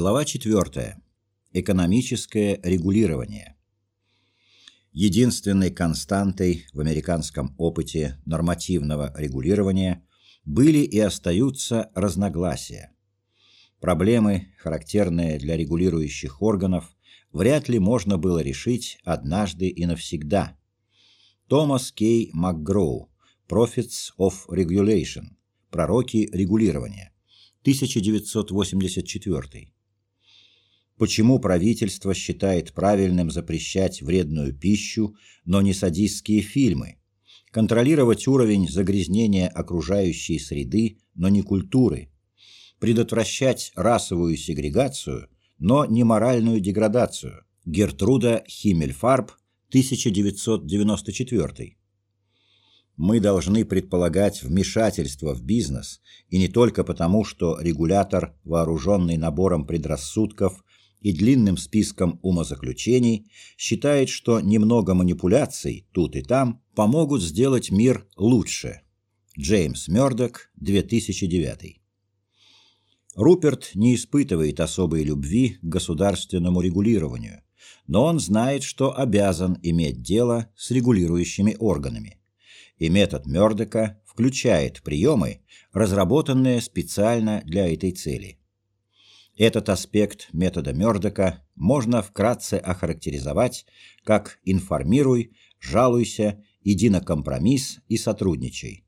Глава 4. Экономическое регулирование. Единственной константой в американском опыте нормативного регулирования были и остаются разногласия. Проблемы, характерные для регулирующих органов, вряд ли можно было решить однажды и навсегда. Томас Кей МакГроу, Profits of Regulation, Пророки регулирования, 1984 Почему правительство считает правильным запрещать вредную пищу, но не садистские фильмы? Контролировать уровень загрязнения окружающей среды, но не культуры? Предотвращать расовую сегрегацию, но не моральную деградацию? Гертруда Химмельфарб, 1994 мы должны предполагать вмешательство в бизнес, и не только потому, что регулятор, вооруженный набором предрассудков, и длинным списком умозаключений считает, что немного манипуляций тут и там помогут сделать мир лучше. Джеймс Мёрдок, 2009. Руперт не испытывает особой любви к государственному регулированию, но он знает, что обязан иметь дело с регулирующими органами. И метод Мёрдока включает приемы, разработанные специально для этой цели. Этот аспект метода Мёрдока можно вкратце охарактеризовать как «информируй», «жалуйся», «иди на компромисс» и «сотрудничай».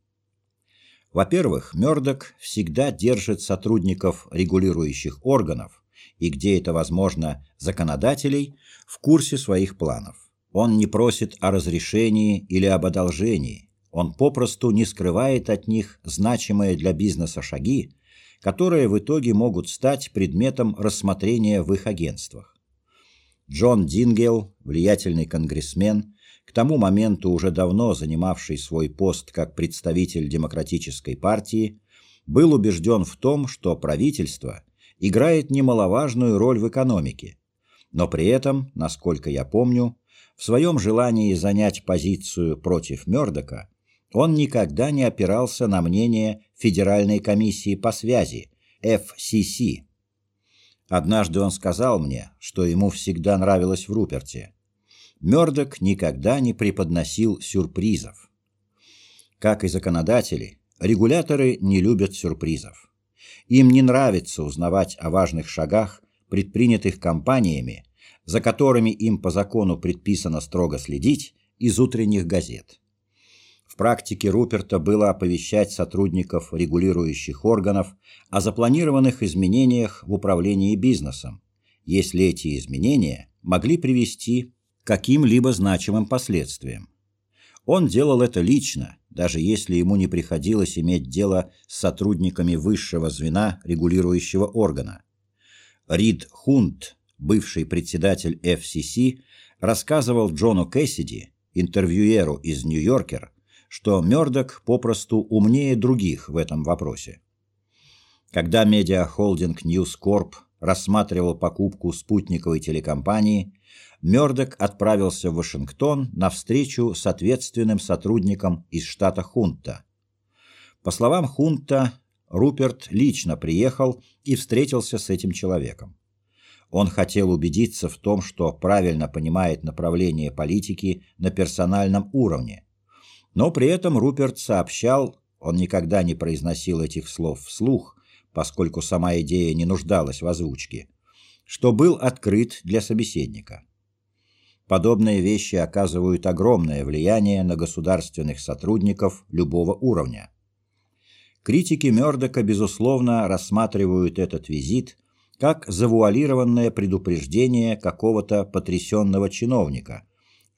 Во-первых, Мёрдок всегда держит сотрудников регулирующих органов и, где это возможно, законодателей в курсе своих планов. Он не просит о разрешении или об одолжении, он попросту не скрывает от них значимые для бизнеса шаги, которые в итоге могут стать предметом рассмотрения в их агентствах. Джон Дингел, влиятельный конгрессмен, к тому моменту уже давно занимавший свой пост как представитель Демократической партии, был убежден в том, что правительство играет немаловажную роль в экономике, но при этом, насколько я помню, в своем желании занять позицию против Мёрдока он никогда не опирался на мнение Федеральной комиссии по связи, FCC. Однажды он сказал мне, что ему всегда нравилось в Руперте. Мёрдок никогда не преподносил сюрпризов. Как и законодатели, регуляторы не любят сюрпризов. Им не нравится узнавать о важных шагах, предпринятых компаниями, за которыми им по закону предписано строго следить, из утренних газет. В практике Руперта было оповещать сотрудников регулирующих органов о запланированных изменениях в управлении бизнесом, если эти изменения могли привести к каким-либо значимым последствиям. Он делал это лично, даже если ему не приходилось иметь дело с сотрудниками высшего звена регулирующего органа. Рид Хунт, бывший председатель FCC, рассказывал Джону Кэссиди, интервьюеру из Нью-Йоркер, что Мёрдок попросту умнее других в этом вопросе. Когда медиахолдинг News Corp рассматривал покупку спутниковой телекомпании, Мёрдок отправился в Вашингтон на встречу с ответственным сотрудником из штата Хунта. По словам Хунта, Руперт лично приехал и встретился с этим человеком. Он хотел убедиться в том, что правильно понимает направление политики на персональном уровне – но при этом Руперт сообщал, он никогда не произносил этих слов вслух, поскольку сама идея не нуждалась в озвучке, что был открыт для собеседника. Подобные вещи оказывают огромное влияние на государственных сотрудников любого уровня. Критики Мёрдока, безусловно, рассматривают этот визит как завуалированное предупреждение какого-то потрясенного чиновника –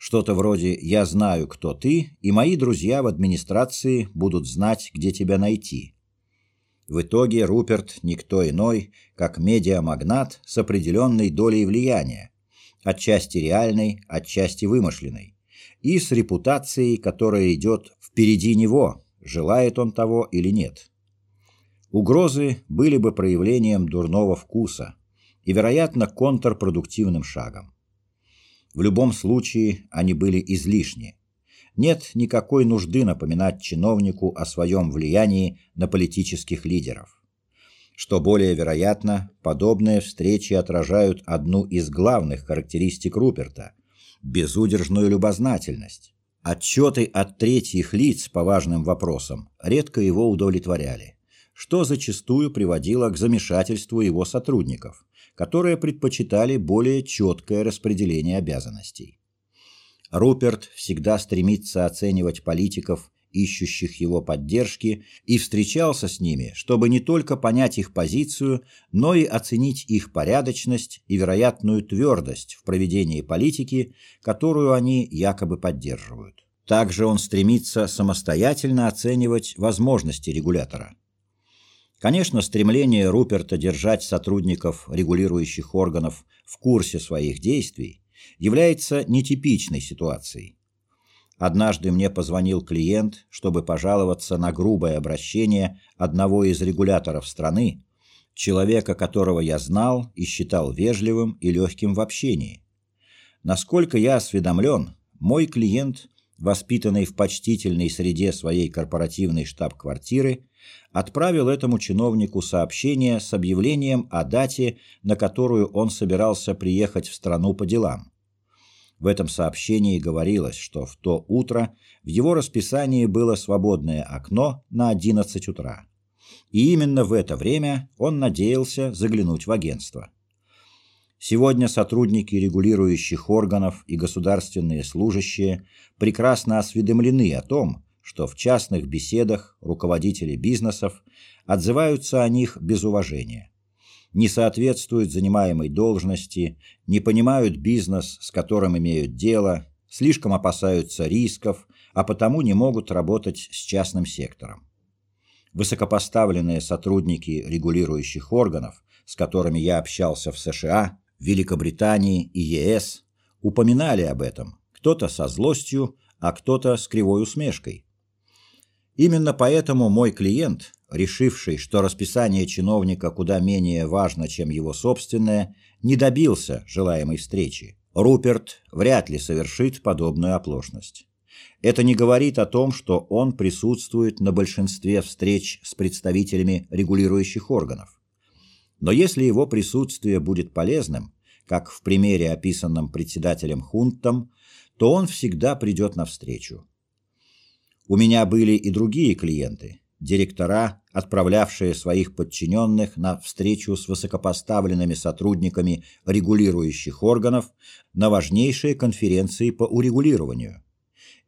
что-то вроде «я знаю, кто ты, и мои друзья в администрации будут знать, где тебя найти». В итоге Руперт никто иной, как медиамагнат с определенной долей влияния, отчасти реальной, отчасти вымышленной, и с репутацией, которая идет впереди него, желает он того или нет. Угрозы были бы проявлением дурного вкуса и, вероятно, контрпродуктивным шагом. В любом случае они были излишни. Нет никакой нужды напоминать чиновнику о своем влиянии на политических лидеров. Что более вероятно, подобные встречи отражают одну из главных характеристик Руперта – безудержную любознательность. Отчеты от третьих лиц по важным вопросам редко его удовлетворяли, что зачастую приводило к замешательству его сотрудников, которые предпочитали более четкое распределение обязанностей. Руперт всегда стремится оценивать политиков ищущих его поддержки, и встречался с ними, чтобы не только понять их позицию, но и оценить их порядочность и вероятную твердость в проведении политики, которую они якобы поддерживают. Также он стремится самостоятельно оценивать возможности регулятора. Конечно, стремление Руперта держать сотрудников регулирующих органов в курсе своих действий является нетипичной ситуацией. Однажды мне позвонил клиент, чтобы пожаловаться на грубое обращение одного из регуляторов страны, человека, которого я знал и считал вежливым и легким в общении. Насколько я осведомлен, мой клиент, воспитанный в почтительной среде своей корпоративной штаб-квартиры, отправил этому чиновнику сообщение с объявлением о дате, на которую он собирался приехать в страну по делам. В этом сообщении говорилось, что в то утро в его расписании было свободное окно на 11 утра. И именно в это время он надеялся заглянуть в агентство. Сегодня сотрудники регулирующих органов и государственные служащие прекрасно осведомлены о том, что в частных беседах руководители бизнесов отзываются о них без уважения не соответствуют занимаемой должности, не понимают бизнес, с которым имеют дело, слишком опасаются рисков, а потому не могут работать с частным сектором. Высокопоставленные сотрудники регулирующих органов, с которыми я общался в США, Великобритании и ЕС, упоминали об этом, кто-то со злостью, а кто-то с кривой усмешкой. Именно поэтому мой клиент, решивший, что расписание чиновника куда менее важно, чем его собственное, не добился желаемой встречи. Руперт вряд ли совершит подобную оплошность. Это не говорит о том, что он присутствует на большинстве встреч с представителями регулирующих органов. Но если его присутствие будет полезным, как в примере, описанном председателем Хунтом, то он всегда придет навстречу. У меня были и другие клиенты, директора, отправлявшие своих подчиненных на встречу с высокопоставленными сотрудниками регулирующих органов на важнейшие конференции по урегулированию.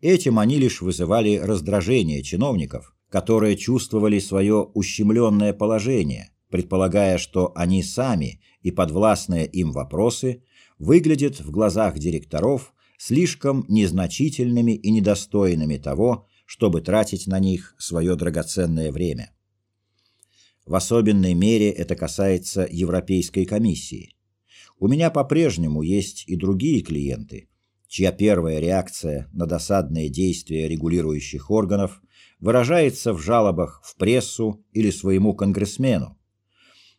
Этим они лишь вызывали раздражение чиновников, которые чувствовали свое ущемленное положение, предполагая, что они сами и подвластные им вопросы выглядят в глазах директоров слишком незначительными и недостойными того, чтобы тратить на них свое драгоценное время. В особенной мере это касается Европейской комиссии. У меня по-прежнему есть и другие клиенты, чья первая реакция на досадные действия регулирующих органов выражается в жалобах в прессу или своему конгрессмену.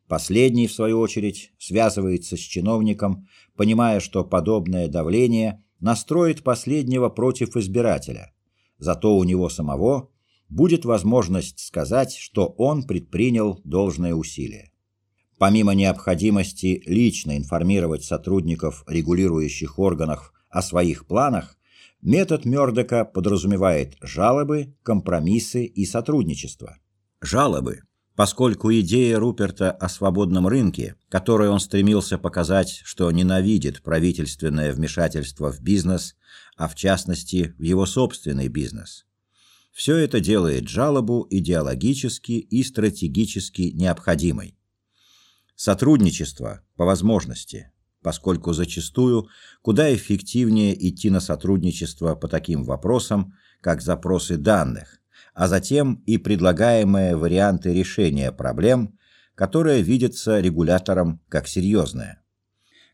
Последний, в свою очередь, связывается с чиновником, понимая, что подобное давление настроит последнего против избирателя, Зато у него самого будет возможность сказать, что он предпринял должное усилие. Помимо необходимости лично информировать сотрудников регулирующих органов о своих планах, метод Мёрдока подразумевает жалобы, компромиссы и сотрудничество. Жалобы, поскольку идея Руперта о свободном рынке, которой он стремился показать, что ненавидит правительственное вмешательство в бизнес, а в частности в его собственный бизнес. Все это делает жалобу идеологически и стратегически необходимой. Сотрудничество по возможности, поскольку зачастую куда эффективнее идти на сотрудничество по таким вопросам, как запросы данных, а затем и предлагаемые варианты решения проблем, которые видятся регулятором как серьезные.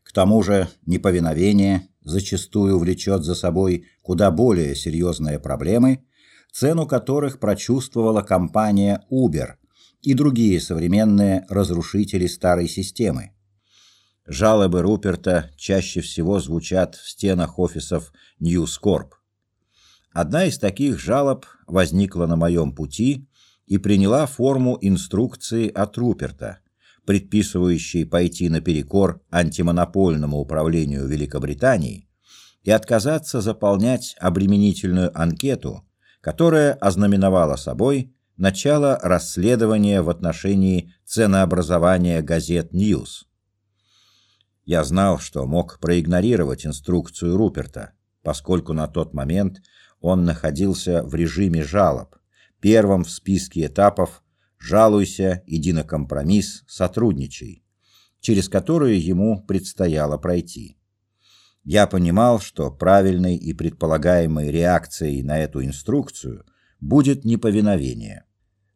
К тому же неповиновение зачастую влечет за собой куда более серьезные проблемы, цену которых прочувствовала компания Uber и другие современные разрушители старой системы. Жалобы Руперта чаще всего звучат в стенах офисов News Corp. Одна из таких жалоб возникла на моем пути и приняла форму инструкции от Руперта, предписывающей пойти наперекор антимонопольному управлению Великобритании и отказаться заполнять обременительную анкету, которая ознаменовала собой начало расследования в отношении ценообразования газет «News». Я знал, что мог проигнорировать инструкцию Руперта, поскольку на тот момент он находился в режиме жалоб, первом в списке этапов «Жалуйся, иди на компромисс, сотрудничай», через которые ему предстояло пройти. Я понимал, что правильной и предполагаемой реакцией на эту инструкцию будет неповиновение.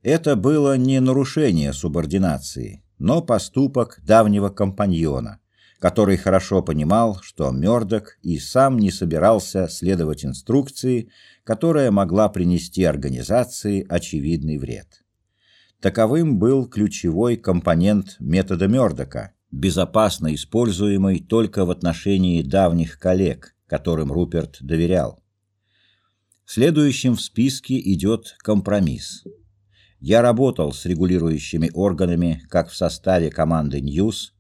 Это было не нарушение субординации, но поступок давнего компаньона, который хорошо понимал, что Мёрдок и сам не собирался следовать инструкции, которая могла принести организации очевидный вред. Таковым был ключевой компонент метода Мёрдока, безопасно используемый только в отношении давних коллег, которым Руперт доверял. Следующим в списке идет компромисс. Я работал с регулирующими органами как в составе команды News,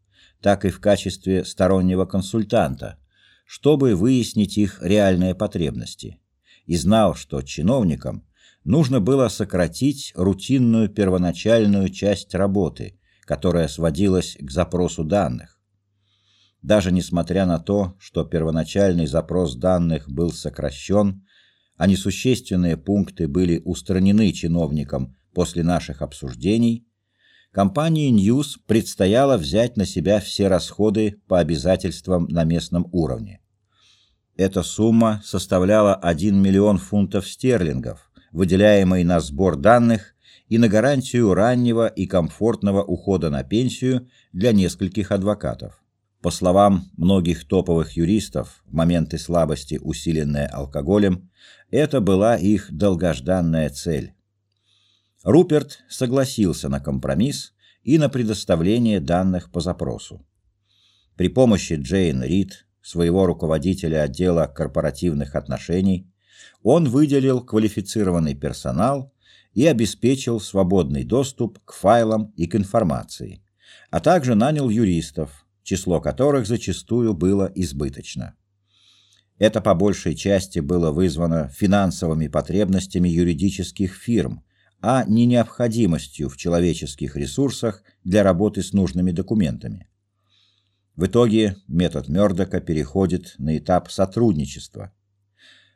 так и в качестве стороннего консультанта, чтобы выяснить их реальные потребности, и знал, что чиновникам нужно было сократить рутинную первоначальную часть работы, которая сводилась к запросу данных. Даже несмотря на то, что первоначальный запрос данных был сокращен, а несущественные пункты были устранены чиновником После наших обсуждений компании News предстояло взять на себя все расходы по обязательствам на местном уровне. Эта сумма составляла 1 миллион фунтов стерлингов, выделяемый на сбор данных и на гарантию раннего и комфортного ухода на пенсию для нескольких адвокатов. По словам многих топовых юристов, в моменты слабости, усиленные алкоголем, это была их долгожданная цель. Руперт согласился на компромисс и на предоставление данных по запросу. При помощи Джейн Рид, своего руководителя отдела корпоративных отношений, он выделил квалифицированный персонал и обеспечил свободный доступ к файлам и к информации, а также нанял юристов, число которых зачастую было избыточно. Это по большей части было вызвано финансовыми потребностями юридических фирм, а не необходимостью в человеческих ресурсах для работы с нужными документами. В итоге метод Мёрдока переходит на этап сотрудничества.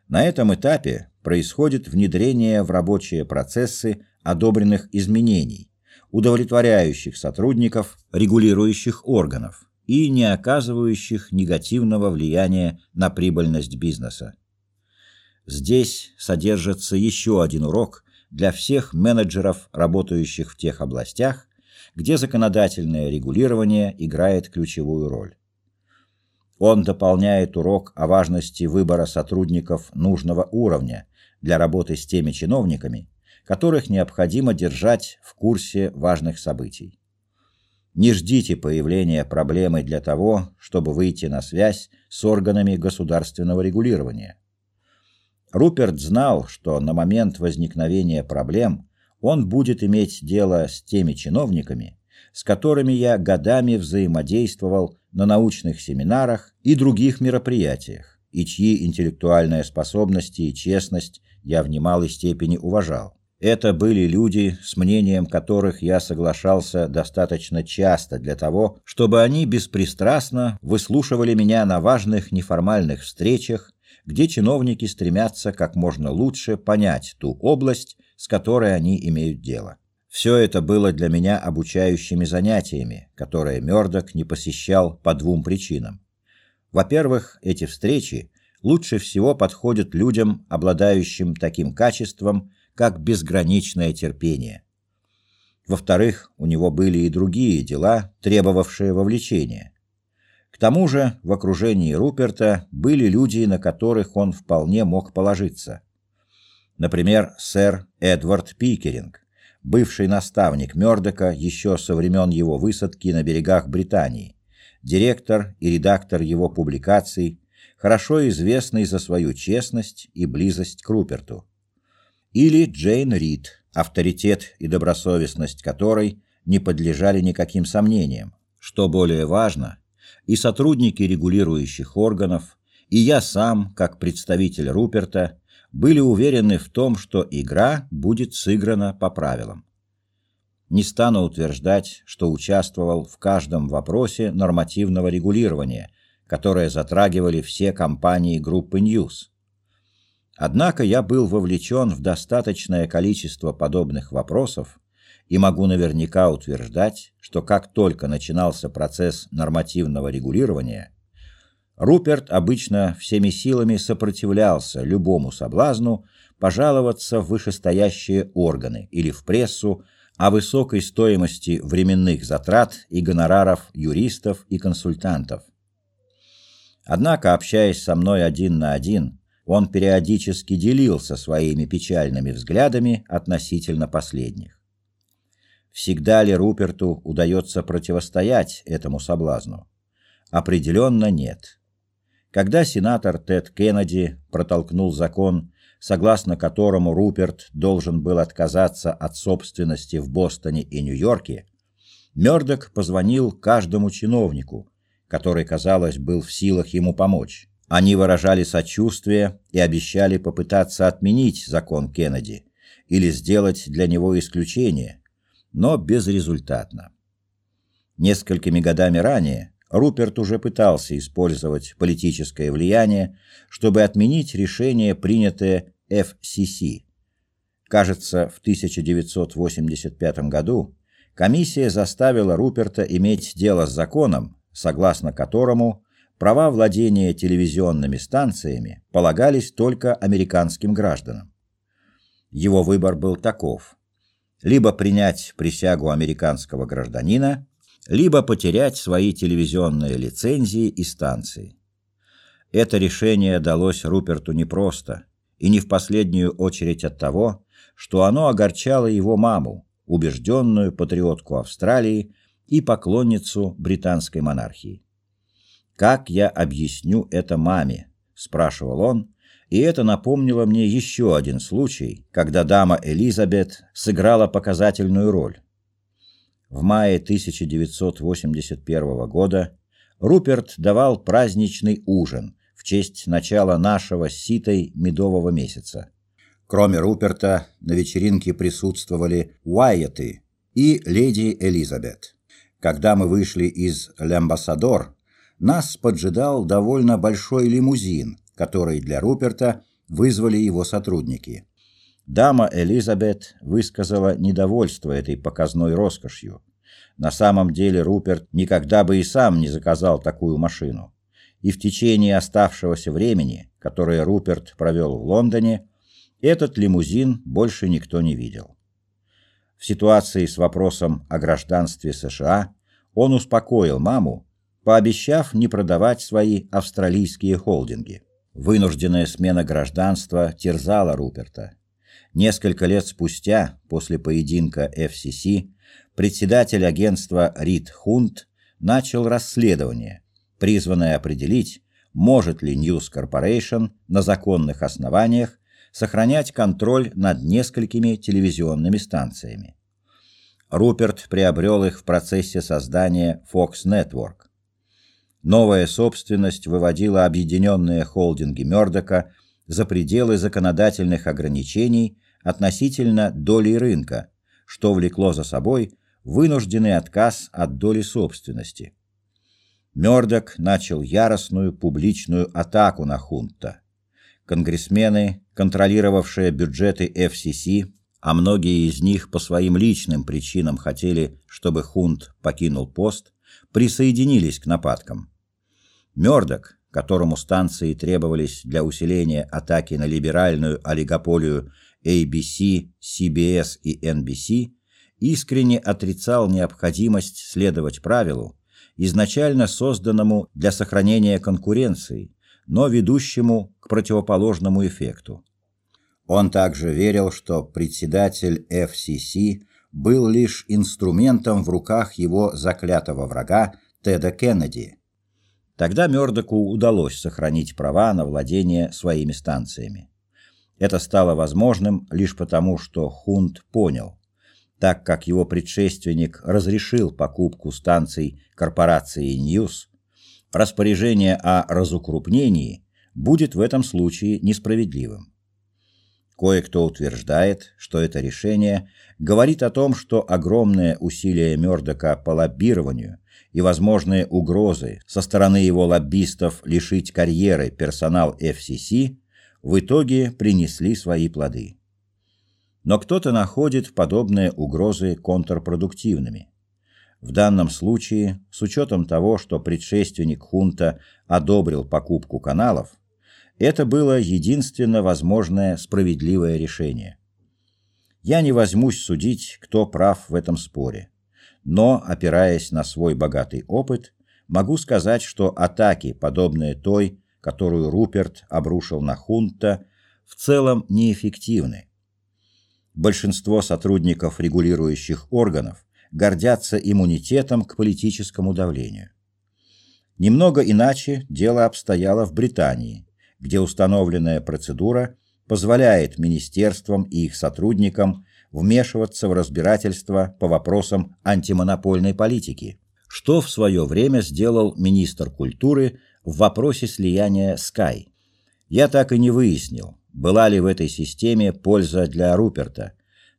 На этом этапе происходит внедрение в рабочие процессы одобренных изменений, удовлетворяющих сотрудников регулирующих органов и не оказывающих негативного влияния на прибыльность бизнеса. Здесь содержится еще один урок – для всех менеджеров, работающих в тех областях, где законодательное регулирование играет ключевую роль. Он дополняет урок о важности выбора сотрудников нужного уровня для работы с теми чиновниками, которых необходимо держать в курсе важных событий. Не ждите появления проблемы для того, чтобы выйти на связь с органами государственного регулирования. Руперт знал, что на момент возникновения проблем он будет иметь дело с теми чиновниками, с которыми я годами взаимодействовал на научных семинарах и других мероприятиях, и чьи интеллектуальные способности и честность я в немалой степени уважал. Это были люди, с мнением которых я соглашался достаточно часто для того, чтобы они беспристрастно выслушивали меня на важных неформальных встречах где чиновники стремятся как можно лучше понять ту область, с которой они имеют дело. Все это было для меня обучающими занятиями, которые Мёрдок не посещал по двум причинам. Во-первых, эти встречи лучше всего подходят людям, обладающим таким качеством, как безграничное терпение. Во-вторых, у него были и другие дела, требовавшие вовлечения. Тому же в окружении Руперта были люди, на которых он вполне мог положиться. Например, сэр Эдвард Пикеринг, бывший наставник Мёрдока еще со времен его высадки на берегах Британии, директор и редактор его публикаций, хорошо известный за свою честность и близость к Руперту. Или Джейн Рид, авторитет и добросовестность которой не подлежали никаким сомнениям. Что более важно, и сотрудники регулирующих органов, и я сам, как представитель Руперта, были уверены в том, что игра будет сыграна по правилам. Не стану утверждать, что участвовал в каждом вопросе нормативного регулирования, которые затрагивали все компании группы News. Однако я был вовлечен в достаточное количество подобных вопросов и могу наверняка утверждать, что как только начинался процесс нормативного регулирования, Руперт обычно всеми силами сопротивлялся любому соблазну пожаловаться в вышестоящие органы или в прессу о высокой стоимости временных затрат и гонораров юристов и консультантов. Однако, общаясь со мной один на один, он периодически делился своими печальными взглядами относительно последних. Всегда ли Руперту удается противостоять этому соблазну? Определенно нет. Когда сенатор Тед Кеннеди протолкнул закон, согласно которому Руперт должен был отказаться от собственности в Бостоне и Нью-Йорке, Мёрдок позвонил каждому чиновнику, который, казалось, был в силах ему помочь. Они выражали сочувствие и обещали попытаться отменить закон Кеннеди или сделать для него исключение, но безрезультатно. Несколькими годами ранее Руперт уже пытался использовать политическое влияние, чтобы отменить решение, принятое FCC. Кажется, в 1985 году комиссия заставила Руперта иметь дело с законом, согласно которому права владения телевизионными станциями полагались только американским гражданам. Его выбор был таков: либо принять присягу американского гражданина, либо потерять свои телевизионные лицензии и станции. Это решение далось Руперту непросто, и не в последнюю очередь от того, что оно огорчало его маму, убежденную патриотку Австралии и поклонницу британской монархии. Как я объясню это маме, спрашивал он, и это напомнило мне еще один случай, когда дама Элизабет сыграла показательную роль. В мае 1981 года Руперт давал праздничный ужин в честь начала нашего ситой медового месяца. Кроме Руперта, на вечеринке присутствовали Уайеты и леди Элизабет. Когда мы вышли из Л'Амбассадор, нас поджидал довольно большой лимузин, который для Руперта вызвали его сотрудники. Дама Элизабет высказала недовольство этой показной роскошью. На самом деле Руперт никогда бы и сам не заказал такую машину. И в течение оставшегося времени, которое Руперт провел в Лондоне, этот лимузин больше никто не видел. В ситуации с вопросом о гражданстве США он успокоил маму, пообещав не продавать свои австралийские холдинги. Вынужденная смена гражданства терзала Руперта. Несколько лет спустя, после поединка FCC, председатель агентства Рид Хунт начал расследование, призванное определить, может ли News Corporation на законных основаниях сохранять контроль над несколькими телевизионными станциями. Руперт приобрел их в процессе создания Fox Network. Новая собственность выводила объединенные холдинги Мёрдока за пределы законодательных ограничений относительно доли рынка, что влекло за собой вынужденный отказ от доли собственности. Мёрдок начал яростную публичную атаку на Хунта. Конгрессмены, контролировавшие бюджеты FCC, а многие из них по своим личным причинам хотели, чтобы Хунт покинул пост, присоединились к нападкам. Мёрдок, которому станции требовались для усиления атаки на либеральную олигополию ABC, CBS и NBC, искренне отрицал необходимость следовать правилу, изначально созданному для сохранения конкуренции, но ведущему к противоположному эффекту. Он также верил, что председатель FCC был лишь инструментом в руках его заклятого врага Теда Кеннеди. Тогда Мёрдоку удалось сохранить права на владение своими станциями. Это стало возможным лишь потому, что Хунт понял, так как его предшественник разрешил покупку станций корпорации News, распоряжение о разукрупнении будет в этом случае несправедливым. Кое-кто утверждает, что это решение говорит о том, что огромные усилия Мёрдока по лоббированию и возможные угрозы со стороны его лоббистов лишить карьеры персонал FCC в итоге принесли свои плоды. Но кто-то находит подобные угрозы контрпродуктивными. В данном случае, с учетом того, что предшественник хунта одобрил покупку каналов, это было единственно возможное справедливое решение. Я не возьмусь судить, кто прав в этом споре, но, опираясь на свой богатый опыт, могу сказать, что атаки, подобные той, которую Руперт обрушил на хунта, в целом неэффективны. Большинство сотрудников регулирующих органов гордятся иммунитетом к политическому давлению. Немного иначе дело обстояло в Британии, где установленная процедура позволяет министерствам и их сотрудникам вмешиваться в разбирательства по вопросам антимонопольной политики, что в свое время сделал министр культуры в вопросе слияния Sky. Я так и не выяснил, была ли в этой системе польза для Руперта,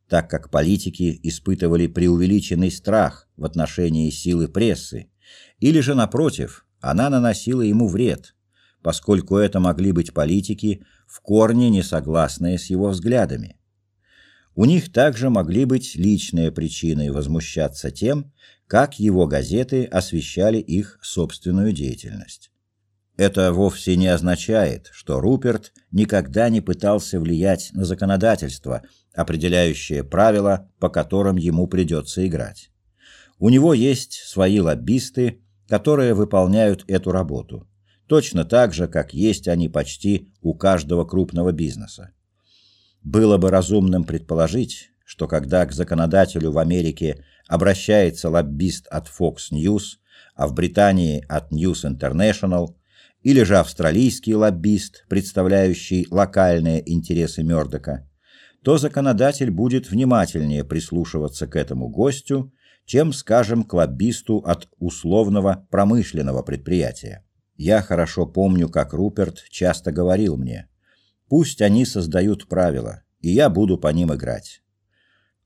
так как политики испытывали преувеличенный страх в отношении силы прессы, или же, напротив, она наносила ему вред, поскольку это могли быть политики, в корне не согласные с его взглядами. У них также могли быть личные причины возмущаться тем, как его газеты освещали их собственную деятельность. Это вовсе не означает, что Руперт никогда не пытался влиять на законодательство, определяющее правила, по которым ему придется играть. У него есть свои лоббисты, которые выполняют эту работу точно так же, как есть они почти у каждого крупного бизнеса. Было бы разумным предположить, что когда к законодателю в Америке обращается лоббист от Fox News, а в Британии от News International, или же австралийский лоббист, представляющий локальные интересы Мёрдока, то законодатель будет внимательнее прислушиваться к этому гостю, чем, скажем, к лоббисту от условного промышленного предприятия. Я хорошо помню, как Руперт часто говорил мне, «Пусть они создают правила, и я буду по ним играть».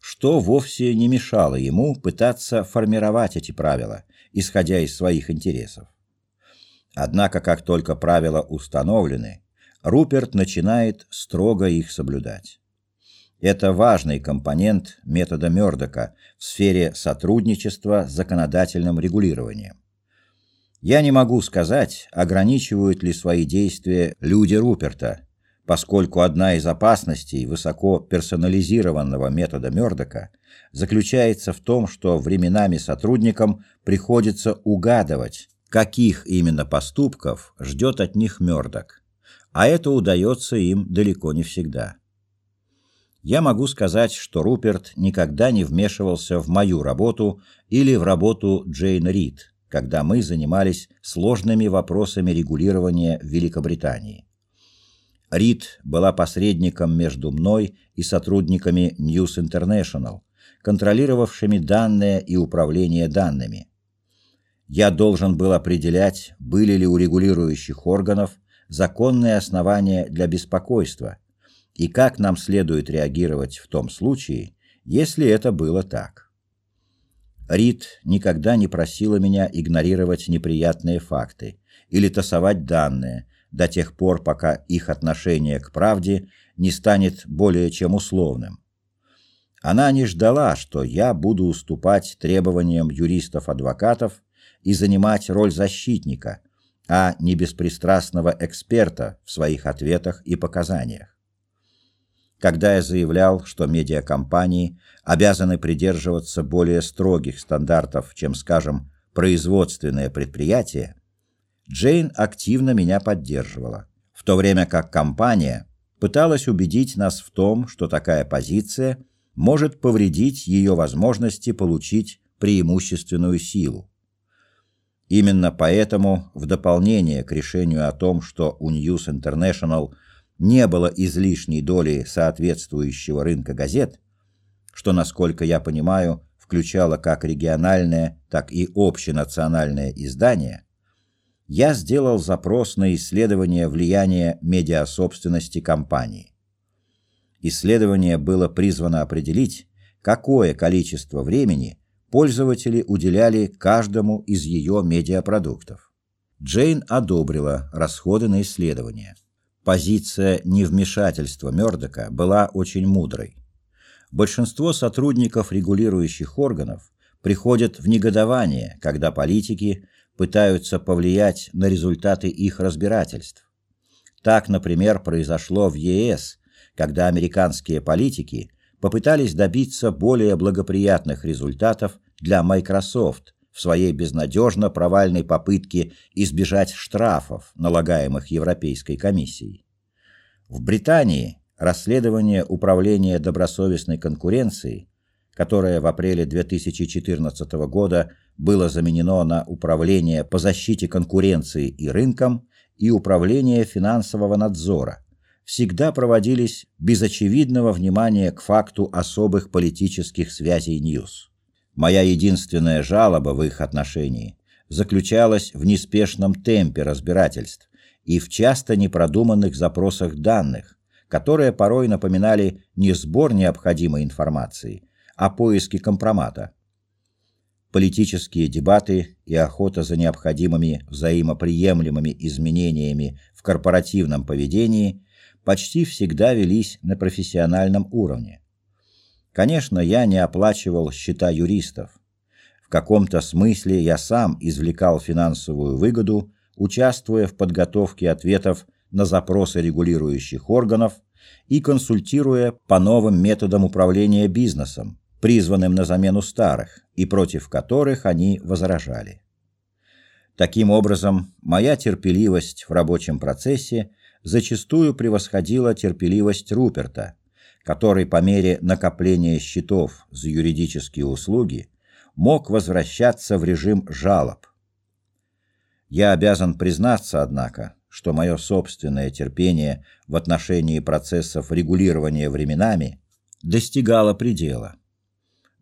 Что вовсе не мешало ему пытаться формировать эти правила, исходя из своих интересов. Однако, как только правила установлены, Руперт начинает строго их соблюдать. Это важный компонент метода Мёрдока в сфере сотрудничества с законодательным регулированием. Я не могу сказать, ограничивают ли свои действия люди Руперта, поскольку одна из опасностей высоко персонализированного метода Мёрдока заключается в том, что временами сотрудникам приходится угадывать, каких именно поступков ждет от них Мёрдок, а это удается им далеко не всегда. Я могу сказать, что Руперт никогда не вмешивался в мою работу или в работу Джейн Рид, когда мы занимались сложными вопросами регулирования в Великобритании. Рид была посредником между мной и сотрудниками News International, контролировавшими данные и управление данными. Я должен был определять, были ли у регулирующих органов законные основания для беспокойства и как нам следует реагировать в том случае, если это было так. Рид никогда не просила меня игнорировать неприятные факты или тасовать данные до тех пор, пока их отношение к правде не станет более чем условным. Она не ждала, что я буду уступать требованиям юристов-адвокатов и занимать роль защитника, а не беспристрастного эксперта в своих ответах и показаниях. Когда я заявлял, что медиакомпании обязаны придерживаться более строгих стандартов, чем, скажем, производственное предприятие, Джейн активно меня поддерживала, в то время как компания пыталась убедить нас в том, что такая позиция может повредить ее возможности получить преимущественную силу. Именно поэтому, в дополнение к решению о том, что у News International не было излишней доли соответствующего рынка газет, что, насколько я понимаю, включало как региональное, так и общенациональное издание, я сделал запрос на исследование влияния медиасобственности компании. Исследование было призвано определить, какое количество времени пользователи уделяли каждому из ее медиапродуктов. Джейн одобрила расходы на исследование. Позиция невмешательства Мёрдока была очень мудрой. Большинство сотрудников регулирующих органов приходят в негодование, когда политики пытаются повлиять на результаты их разбирательств. Так, например, произошло в ЕС, когда американские политики попытались добиться более благоприятных результатов для Microsoft в своей безнадежно провальной попытке избежать штрафов, налагаемых Европейской комиссией. В Британии расследование Управления добросовестной конкуренции, которое в апреле 2014 года было заменено на Управление по защите конкуренции и рынкам и Управление финансового надзора, всегда проводились без очевидного внимания к факту особых политических связей News. Моя единственная жалоба в их отношении заключалась в неспешном темпе разбирательств и в часто непродуманных запросах данных, которые порой напоминали не сбор необходимой информации, а поиски компромата. Политические дебаты и охота за необходимыми взаимоприемлемыми изменениями в корпоративном поведении почти всегда велись на профессиональном уровне. Конечно, я не оплачивал счета юристов. В каком-то смысле я сам извлекал финансовую выгоду, участвуя в подготовке ответов на запросы регулирующих органов и консультируя по новым методам управления бизнесом, призванным на замену старых и против которых они возражали. Таким образом, моя терпеливость в рабочем процессе зачастую превосходила терпеливость Руперта, который по мере накопления счетов за юридические услуги мог возвращаться в режим жалоб. Я обязан признаться, однако, что мое собственное терпение в отношении процессов регулирования временами достигало предела.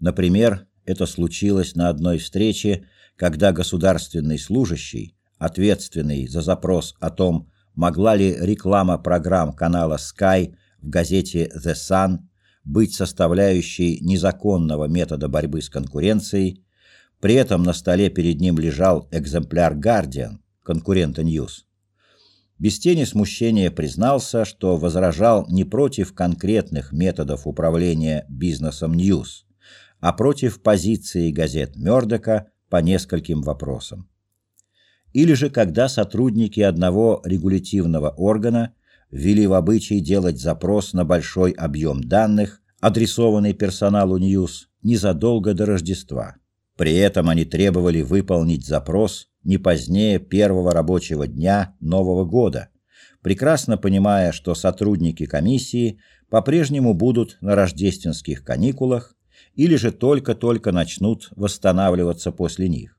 Например, это случилось на одной встрече, когда государственный служащий, ответственный за запрос о том, могла ли реклама программ канала Sky в газете The Sun быть составляющей незаконного метода борьбы с конкуренцией, при этом на столе перед ним лежал экземпляр Guardian, конкурента News. Без тени смущения признался, что возражал не против конкретных методов управления бизнесом News, а против позиции газет Мёрдока по нескольким вопросам. Или же когда сотрудники одного регулятивного органа ввели в обычай делать запрос на большой объем данных, адресованный персоналу News, незадолго до Рождества. При этом они требовали выполнить запрос не позднее первого рабочего дня Нового года, прекрасно понимая, что сотрудники комиссии по-прежнему будут на рождественских каникулах или же только-только начнут восстанавливаться после них.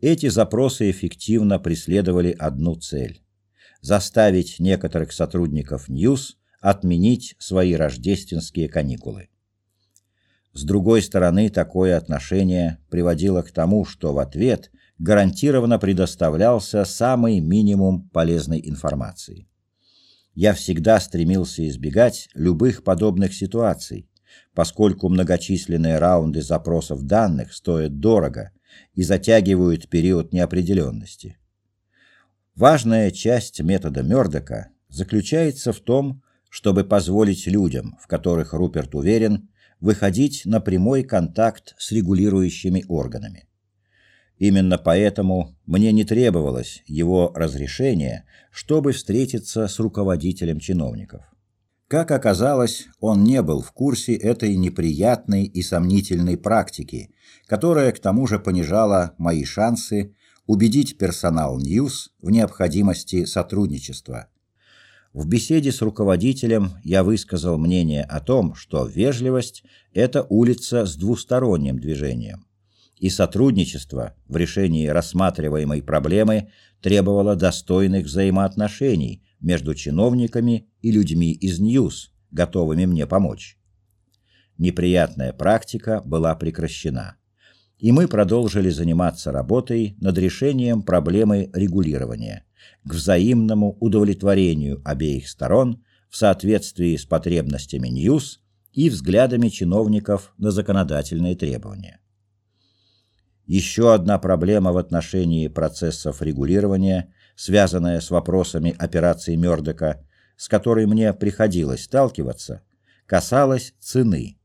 Эти запросы эффективно преследовали одну цель заставить некоторых сотрудников News отменить свои рождественские каникулы. С другой стороны, такое отношение приводило к тому, что в ответ гарантированно предоставлялся самый минимум полезной информации. Я всегда стремился избегать любых подобных ситуаций, поскольку многочисленные раунды запросов данных стоят дорого и затягивают период неопределенности. Важная часть метода Мёрдока заключается в том, чтобы позволить людям, в которых Руперт уверен, выходить на прямой контакт с регулирующими органами. Именно поэтому мне не требовалось его разрешения, чтобы встретиться с руководителем чиновников. Как оказалось, он не был в курсе этой неприятной и сомнительной практики, которая к тому же понижала мои шансы убедить персонал News в необходимости сотрудничества. В беседе с руководителем я высказал мнение о том, что вежливость – это улица с двусторонним движением, и сотрудничество в решении рассматриваемой проблемы требовало достойных взаимоотношений между чиновниками и людьми из News, готовыми мне помочь. неприятная практика была прекращена. И мы продолжили заниматься работой над решением проблемы регулирования к взаимному удовлетворению обеих сторон в соответствии с потребностями НьЮС и взглядами чиновников на законодательные требования. Еще одна проблема в отношении процессов регулирования, связанная с вопросами операции Мёрдока, с которой мне приходилось сталкиваться, касалась цены.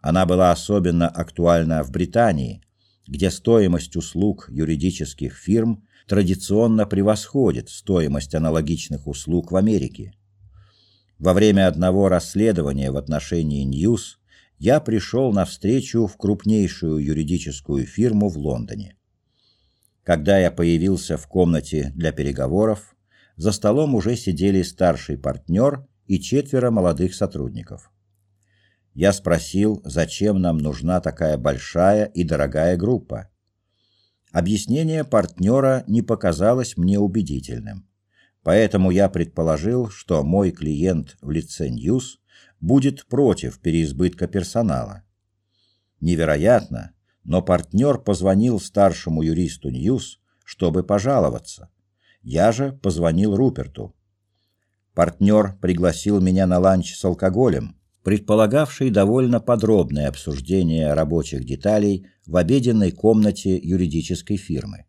Она была особенно актуальна в Британии, где стоимость услуг юридических фирм традиционно превосходит стоимость аналогичных услуг в Америке. Во время одного расследования в отношении News я пришел на встречу в крупнейшую юридическую фирму в Лондоне. Когда я появился в комнате для переговоров, за столом уже сидели старший партнер и четверо молодых сотрудников. Я спросил, зачем нам нужна такая большая и дорогая группа. Объяснение партнера не показалось мне убедительным. Поэтому я предположил, что мой клиент в лице News будет против переизбытка персонала. Невероятно, но партнер позвонил старшему юристу News, чтобы пожаловаться. Я же позвонил Руперту. Партнер пригласил меня на ланч с алкоголем, предполагавший довольно подробное обсуждение рабочих деталей в обеденной комнате юридической фирмы.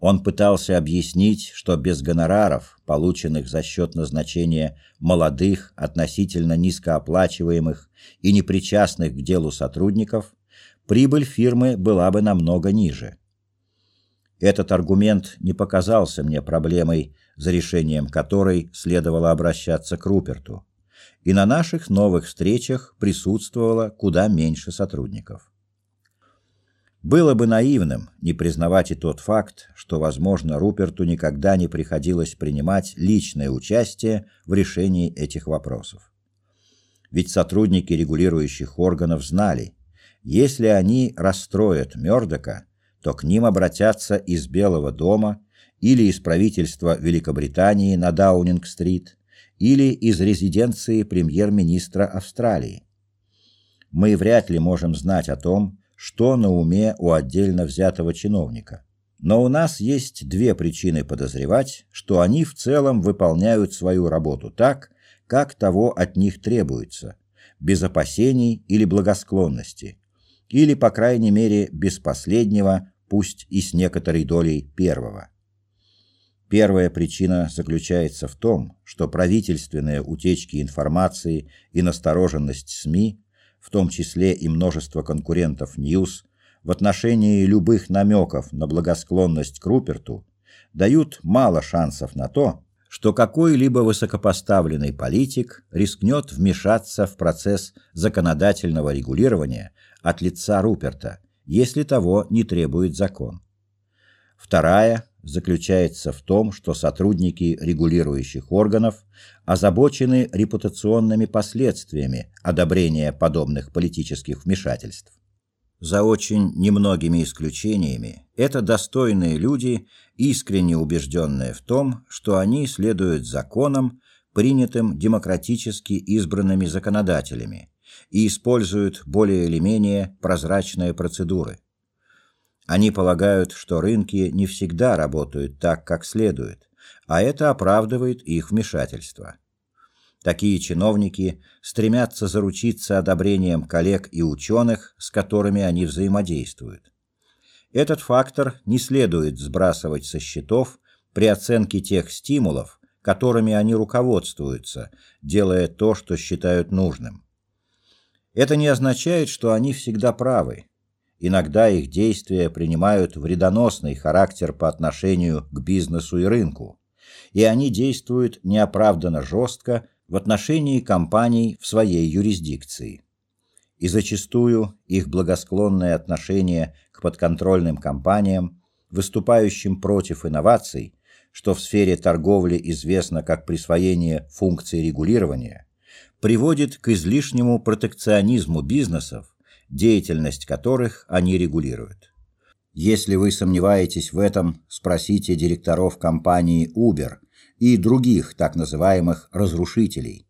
Он пытался объяснить, что без гонораров, полученных за счет назначения молодых, относительно низкооплачиваемых и непричастных к делу сотрудников, прибыль фирмы была бы намного ниже. Этот аргумент не показался мне проблемой, за решением которой следовало обращаться к Руперту. И на наших новых встречах присутствовало куда меньше сотрудников. Было бы наивным не признавать и тот факт, что, возможно, Руперту никогда не приходилось принимать личное участие в решении этих вопросов. Ведь сотрудники регулирующих органов знали, если они расстроят Мёрдока, то к ним обратятся из Белого дома или из правительства Великобритании на Даунинг-стрит или из резиденции премьер-министра Австралии. Мы вряд ли можем знать о том, что на уме у отдельно взятого чиновника. Но у нас есть две причины подозревать, что они в целом выполняют свою работу так, как того от них требуется, без опасений или благосклонности, или, по крайней мере, без последнего, пусть и с некоторой долей первого. Первая причина заключается в том, что правительственные утечки информации и настороженность СМИ в том числе и множество конкурентов News, в отношении любых намеков на благосклонность к Руперту дают мало шансов на то, что какой-либо высокопоставленный политик рискнет вмешаться в процесс законодательного регулирования от лица Руперта, если того не требует закон. Вторая заключается в том, что сотрудники регулирующих органов озабочены репутационными последствиями одобрения подобных политических вмешательств. За очень немногими исключениями это достойные люди, искренне убежденные в том, что они следуют законам, принятым демократически избранными законодателями, и используют более или менее прозрачные процедуры. Они полагают, что рынки не всегда работают так, как следует, а это оправдывает их вмешательство. Такие чиновники стремятся заручиться одобрением коллег и ученых, с которыми они взаимодействуют. Этот фактор не следует сбрасывать со счетов при оценке тех стимулов, которыми они руководствуются, делая то, что считают нужным. Это не означает, что они всегда правы. Иногда их действия принимают вредоносный характер по отношению к бизнесу и рынку, и они действуют неоправданно жестко в отношении компаний в своей юрисдикции. И зачастую их благосклонное отношение к подконтрольным компаниям, выступающим против инноваций, что в сфере торговли известно как присвоение функций регулирования, приводит к излишнему протекционизму бизнесов, деятельность которых они регулируют. Если вы сомневаетесь в этом, спросите директоров компании Uber и других так называемых разрушителей.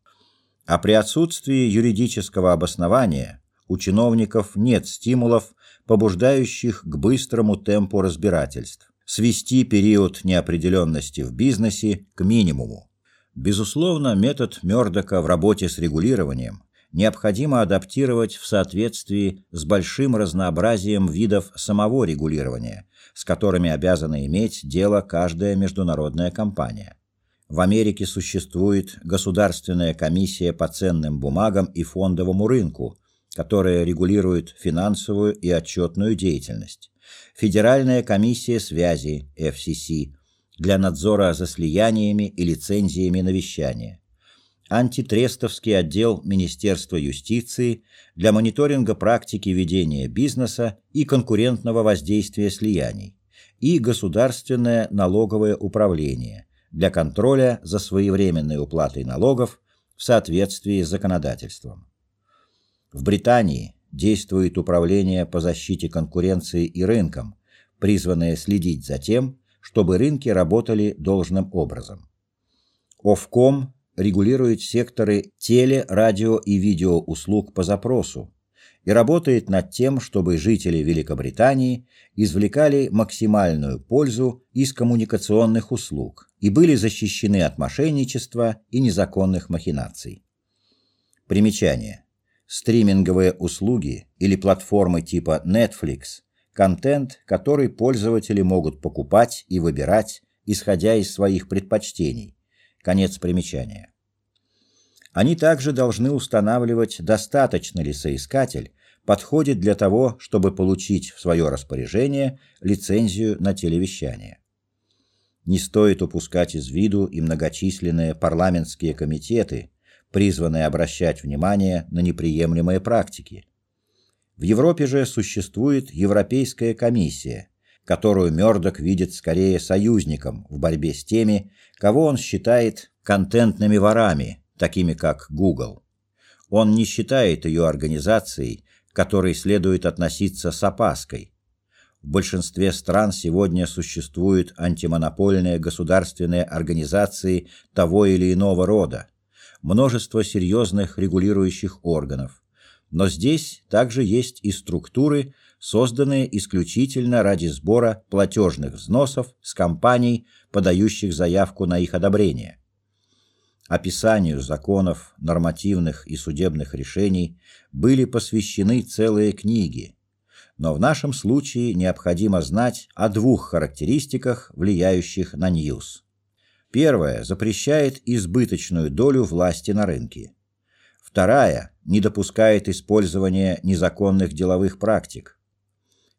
А при отсутствии юридического обоснования у чиновников нет стимулов, побуждающих к быстрому темпу разбирательств, свести период неопределенности в бизнесе к минимуму. Безусловно, метод Мёрдока в работе с регулированием необходимо адаптировать в соответствии с большим разнообразием видов самого регулирования, с которыми обязана иметь дело каждая международная компания. В Америке существует Государственная комиссия по ценным бумагам и фондовому рынку, которая регулирует финансовую и отчетную деятельность. Федеральная комиссия связи FCC для надзора за слияниями и лицензиями на вещание. Антитрестовский отдел Министерства юстиции для мониторинга практики ведения бизнеса и конкурентного воздействия слияний и Государственное налоговое управление для контроля за своевременной уплатой налогов в соответствии с законодательством. В Британии действует управление по защите конкуренции и рынкам, призванное следить за тем, чтобы рынки работали должным образом. Ofcom регулирует секторы теле-, радио и видеоуслуг по запросу и работает над тем, чтобы жители Великобритании извлекали максимальную пользу из коммуникационных услуг и были защищены от мошенничества и незаконных махинаций. Примечание. Стриминговые услуги или платформы типа Netflix – контент, который пользователи могут покупать и выбирать, исходя из своих предпочтений. Конец примечания. Они также должны устанавливать, достаточно ли соискатель подходит для того, чтобы получить в свое распоряжение лицензию на телевещание. Не стоит упускать из виду и многочисленные парламентские комитеты, призванные обращать внимание на неприемлемые практики. В Европе же существует Европейская комиссия, которую Мёрдок видит скорее союзником в борьбе с теми, кого он считает контентными ворами, такими как Google. Он не считает ее организацией, к которой следует относиться с опаской. В большинстве стран сегодня существуют антимонопольные государственные организации того или иного рода, множество серьезных регулирующих органов. Но здесь также есть и структуры, созданные исключительно ради сбора платежных взносов с компаний, подающих заявку на их одобрение описанию законов, нормативных и судебных решений были посвящены целые книги. Но в нашем случае необходимо знать о двух характеристиках, влияющих на News. Первая запрещает избыточную долю власти на рынке. Вторая не допускает использования незаконных деловых практик.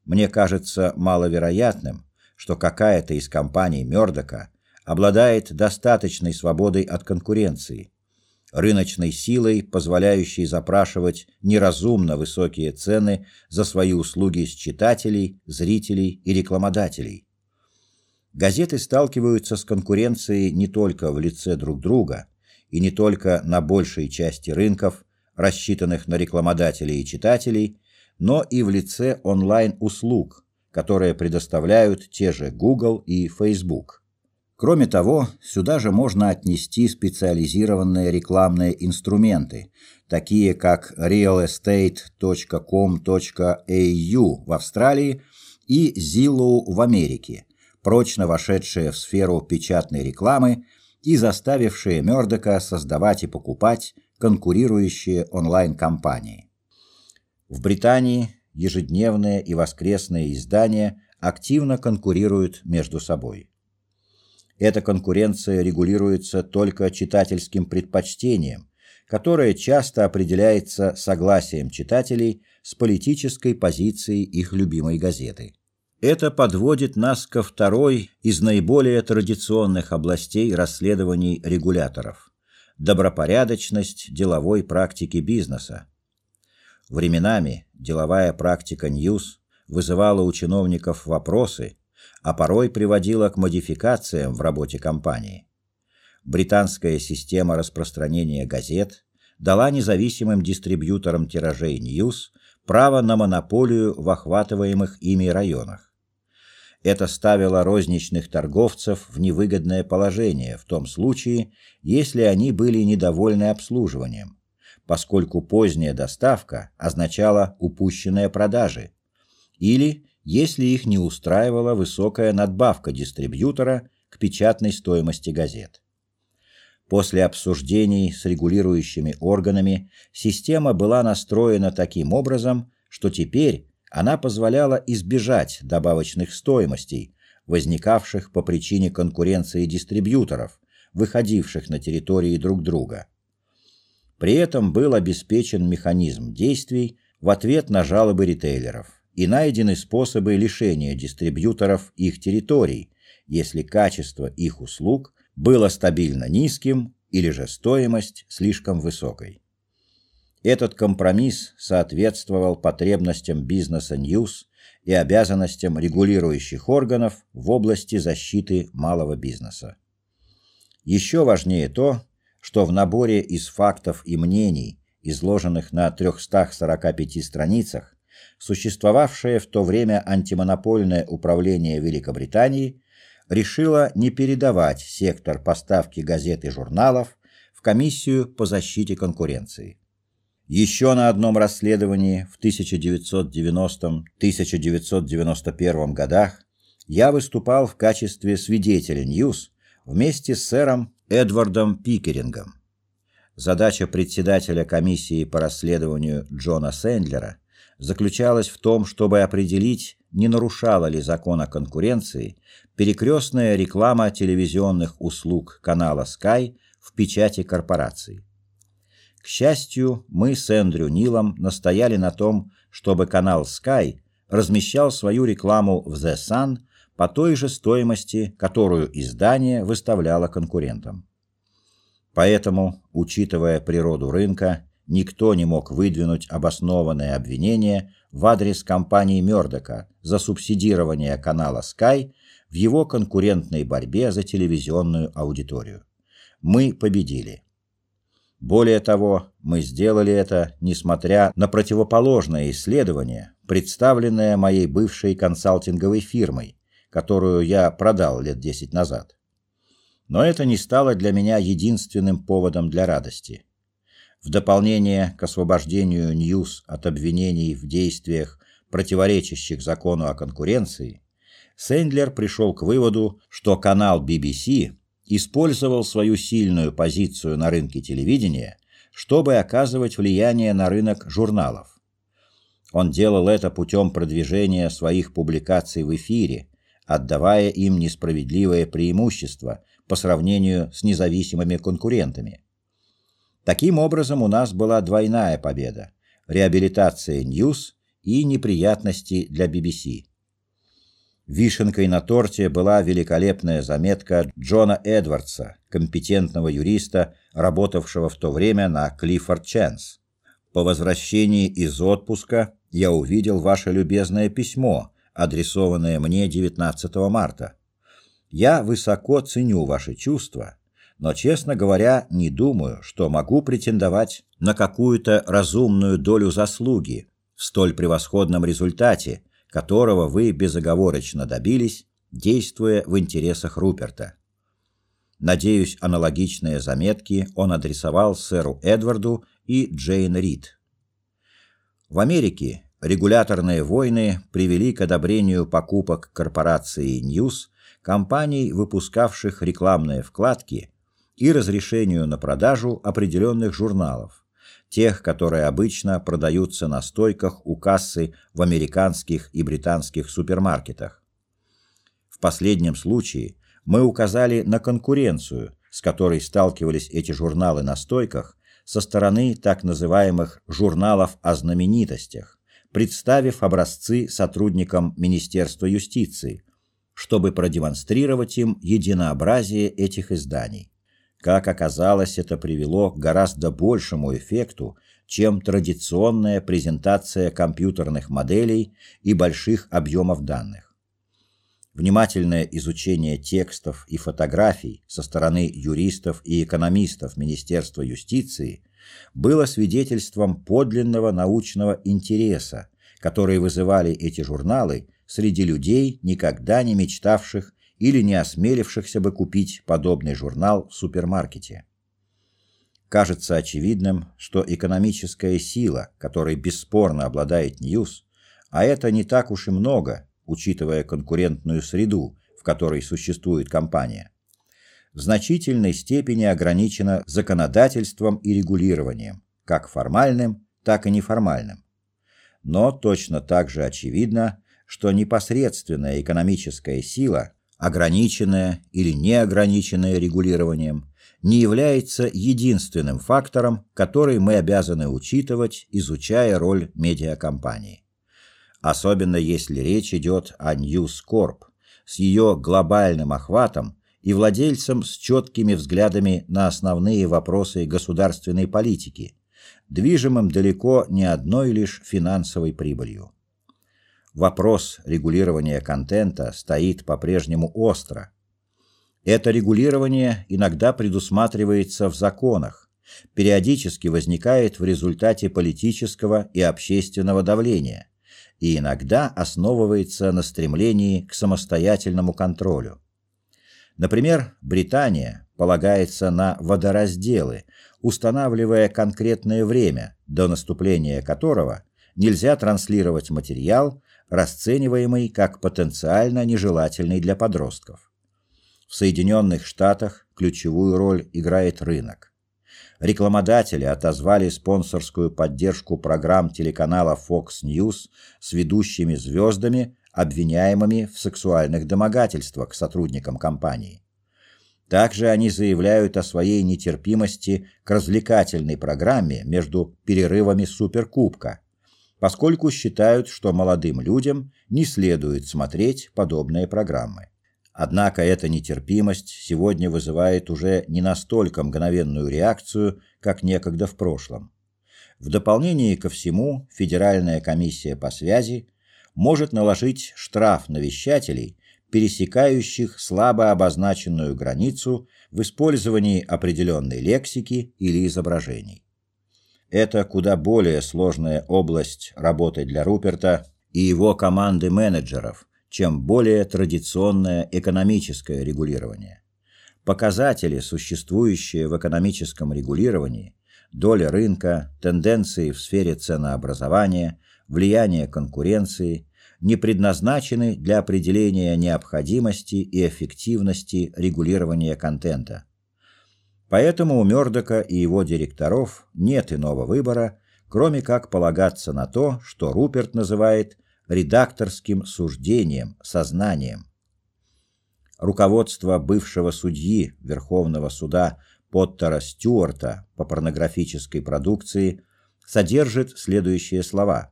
Мне кажется маловероятным, что какая-то из компаний Мёрдока обладает достаточной свободой от конкуренции, рыночной силой, позволяющей запрашивать неразумно высокие цены за свои услуги с читателей, зрителей и рекламодателей. Газеты сталкиваются с конкуренцией не только в лице друг друга и не только на большей части рынков, рассчитанных на рекламодателей и читателей, но и в лице онлайн-услуг, которые предоставляют те же Google и Facebook. Кроме того, сюда же можно отнести специализированные рекламные инструменты, такие как realestate.com.au в Австралии и Zillow в Америке, прочно вошедшие в сферу печатной рекламы и заставившие Мёрдока создавать и покупать конкурирующие онлайн-компании. В Британии ежедневные и воскресные издания активно конкурируют между собой. Эта конкуренция регулируется только читательским предпочтением, которое часто определяется согласием читателей с политической позицией их любимой газеты. Это подводит нас ко второй из наиболее традиционных областей расследований регуляторов – добропорядочность деловой практики бизнеса. Временами деловая практика News вызывала у чиновников вопросы – а порой приводило к модификациям в работе компании. Британская система распространения газет дала независимым дистрибьюторам тиражей News право на монополию в охватываемых ими районах. Это ставило розничных торговцев в невыгодное положение в том случае, если они были недовольны обслуживанием, поскольку поздняя доставка означала упущенные продажи, или если их не устраивала высокая надбавка дистрибьютора к печатной стоимости газет. После обсуждений с регулирующими органами система была настроена таким образом, что теперь она позволяла избежать добавочных стоимостей, возникавших по причине конкуренции дистрибьюторов, выходивших на территории друг друга. При этом был обеспечен механизм действий в ответ на жалобы ритейлеров и найдены способы лишения дистрибьюторов их территорий, если качество их услуг было стабильно низким или же стоимость слишком высокой. Этот компромисс соответствовал потребностям бизнеса News и обязанностям регулирующих органов в области защиты малого бизнеса. Еще важнее то, что в наборе из фактов и мнений, изложенных на 345 страницах, существовавшее в то время антимонопольное управление Великобритании решило не передавать сектор поставки газет и журналов в комиссию по защите конкуренции. Еще на одном расследовании в 1990-1991 годах я выступал в качестве свидетеля News вместе с сэром Эдвардом Пикерингом. Задача председателя комиссии по расследованию Джона Сэндлера заключалась в том, чтобы определить, не нарушала ли закон о конкуренции перекрестная реклама телевизионных услуг канала Sky в печати корпорации. К счастью, мы с Эндрю Нилом настояли на том, чтобы канал Sky размещал свою рекламу в The Sun по той же стоимости, которую издание выставляло конкурентам. Поэтому, учитывая природу рынка, никто не мог выдвинуть обоснованное обвинение в адрес компании Мёрдока за субсидирование канала Sky в его конкурентной борьбе за телевизионную аудиторию. Мы победили. Более того, мы сделали это, несмотря на противоположное исследование, представленное моей бывшей консалтинговой фирмой, которую я продал лет 10 назад. Но это не стало для меня единственным поводом для радости. В дополнение к освобождению News от обвинений в действиях, противоречащих закону о конкуренции, Сэндлер пришел к выводу, что канал BBC использовал свою сильную позицию на рынке телевидения, чтобы оказывать влияние на рынок журналов. Он делал это путем продвижения своих публикаций в эфире, отдавая им несправедливое преимущество по сравнению с независимыми конкурентами. Таким образом, у нас была двойная победа – реабилитация News и неприятности для BBC. Вишенкой на торте была великолепная заметка Джона Эдвардса, компетентного юриста, работавшего в то время на Клиффорд Ченс. По возвращении из отпуска я увидел ваше любезное письмо, адресованное мне 19 марта. Я высоко ценю ваши чувства, но, честно говоря, не думаю, что могу претендовать на какую-то разумную долю заслуги в столь превосходном результате, которого вы безоговорочно добились, действуя в интересах Руперта. Надеюсь, аналогичные заметки он адресовал сэру Эдварду и Джейн Рид. В Америке регуляторные войны привели к одобрению покупок корпорации News компаний, выпускавших рекламные вкладки, и разрешению на продажу определенных журналов тех, которые обычно продаются на стойках у кассы в американских и британских супермаркетах. В последнем случае мы указали на конкуренцию, с которой сталкивались эти журналы на стойках со стороны так называемых журналов о знаменитостях, представив образцы сотрудникам Министерства юстиции, чтобы продемонстрировать им единообразие этих изданий. Как оказалось, это привело к гораздо большему эффекту, чем традиционная презентация компьютерных моделей и больших объемов данных. Внимательное изучение текстов и фотографий со стороны юристов и экономистов Министерства юстиции было свидетельством подлинного научного интереса, который вызывали эти журналы среди людей, никогда не мечтавших или не осмелившихся бы купить подобный журнал в супермаркете. Кажется очевидным, что экономическая сила, которой бесспорно обладает News, а это не так уж и много, учитывая конкурентную среду, в которой существует компания, в значительной степени ограничена законодательством и регулированием, как формальным, так и неформальным. Но точно так же очевидно, что непосредственная экономическая сила, ограниченная или неограниченная регулированием, не является единственным фактором, который мы обязаны учитывать, изучая роль медиакомпании. Особенно если речь идет о News Corp с ее глобальным охватом и владельцем с четкими взглядами на основные вопросы государственной политики, движимым далеко не одной лишь финансовой прибылью. Вопрос регулирования контента стоит по-прежнему остро. Это регулирование иногда предусматривается в законах, периодически возникает в результате политического и общественного давления и иногда основывается на стремлении к самостоятельному контролю. Например, Британия полагается на водоразделы, устанавливая конкретное время, до наступления которого нельзя транслировать материал, расцениваемый как потенциально нежелательный для подростков. В Соединенных Штатах ключевую роль играет рынок. Рекламодатели отозвали спонсорскую поддержку программ телеканала Fox News с ведущими звездами, обвиняемыми в сексуальных домогательствах к сотрудникам компании. Также они заявляют о своей нетерпимости к развлекательной программе между перерывами Суперкубка, поскольку считают, что молодым людям не следует смотреть подобные программы. Однако эта нетерпимость сегодня вызывает уже не настолько мгновенную реакцию, как некогда в прошлом. В дополнение ко всему, Федеральная комиссия по связи может наложить штраф на вещателей, пересекающих слабо обозначенную границу в использовании определенной лексики или изображений. Это куда более сложная область работы для Руперта и его команды менеджеров – чем более традиционное экономическое регулирование. Показатели, существующие в экономическом регулировании, доля рынка, тенденции в сфере ценообразования, влияние конкуренции, не предназначены для определения необходимости и эффективности регулирования контента. Поэтому у Мёрдока и его директоров нет иного выбора, кроме как полагаться на то, что Руперт называет редакторским суждением, сознанием. Руководство бывшего судьи Верховного суда Поттера Стюарта по порнографической продукции содержит следующие слова.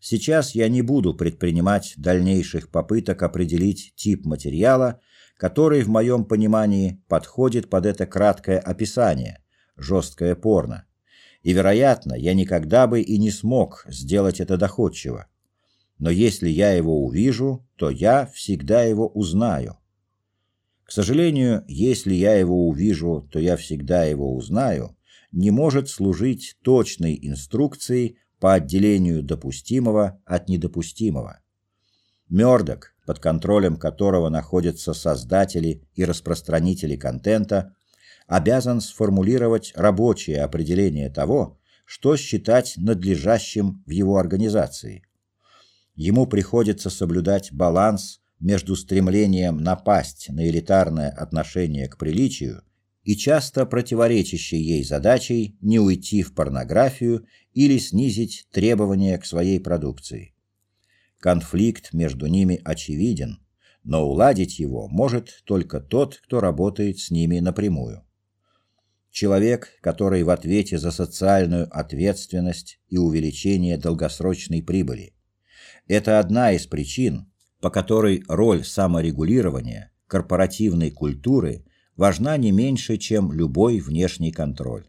Сейчас я не буду предпринимать дальнейших попыток определить тип материала, который в моем понимании подходит под это краткое описание жесткое порно. И, вероятно, я никогда бы и не смог сделать это доходчиво но если я его увижу, то я всегда его узнаю. К сожалению, если я его увижу, то я всегда его узнаю, не может служить точной инструкцией по отделению допустимого от недопустимого. Мёрдок, под контролем которого находятся создатели и распространители контента, обязан сформулировать рабочее определение того, что считать надлежащим в его организации – ему приходится соблюдать баланс между стремлением напасть на элитарное отношение к приличию и часто противоречащей ей задачей не уйти в порнографию или снизить требования к своей продукции. Конфликт между ними очевиден, но уладить его может только тот, кто работает с ними напрямую. Человек, который в ответе за социальную ответственность и увеличение долгосрочной прибыли – это одна из причин, по которой роль саморегулирования, корпоративной культуры важна не меньше, чем любой внешний контроль.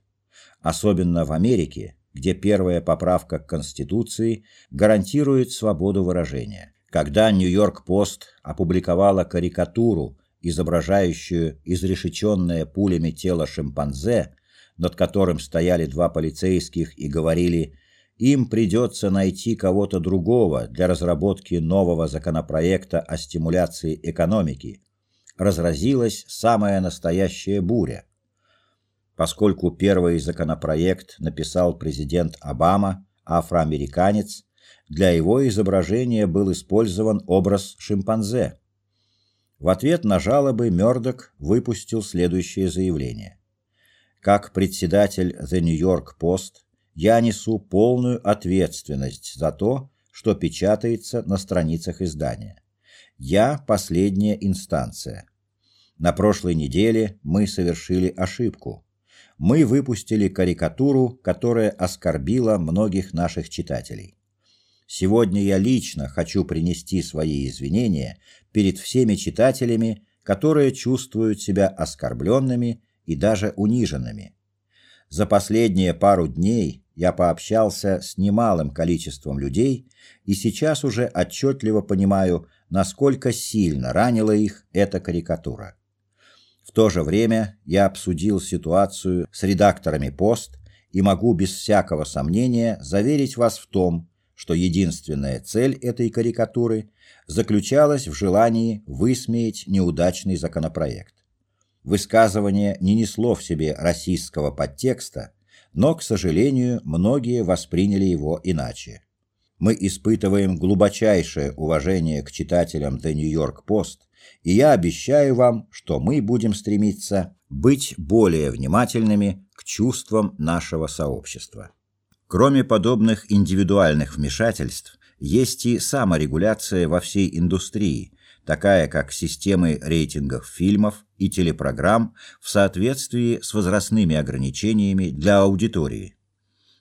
Особенно в Америке, где первая поправка к Конституции гарантирует свободу выражения. Когда Нью-Йорк-Пост опубликовала карикатуру, изображающую изрешеченное пулями тело шимпанзе, над которым стояли два полицейских и говорили им придется найти кого-то другого для разработки нового законопроекта о стимуляции экономики, разразилась самая настоящая буря. Поскольку первый законопроект написал президент Обама, афроамериканец, для его изображения был использован образ шимпанзе. В ответ на жалобы Мёрдок выпустил следующее заявление. Как председатель The New York Post я несу полную ответственность за то, что печатается на страницах издания. Я последняя инстанция. На прошлой неделе мы совершили ошибку. Мы выпустили карикатуру, которая оскорбила многих наших читателей. Сегодня я лично хочу принести свои извинения перед всеми читателями, которые чувствуют себя оскорбленными и даже униженными. За последние пару дней я пообщался с немалым количеством людей и сейчас уже отчетливо понимаю, насколько сильно ранила их эта карикатура. То же время я обсудил ситуацию с редакторами «Пост» и могу без всякого сомнения заверить вас в том, что единственная цель этой карикатуры заключалась в желании высмеять неудачный законопроект. Высказывание не несло в себе российского подтекста, но, к сожалению, многие восприняли его иначе. Мы испытываем глубочайшее уважение к читателям The New York Post, и я обещаю вам, что мы будем стремиться быть более внимательными к чувствам нашего сообщества. Кроме подобных индивидуальных вмешательств, есть и саморегуляция во всей индустрии, такая как системы рейтингов фильмов и телепрограмм в соответствии с возрастными ограничениями для аудитории.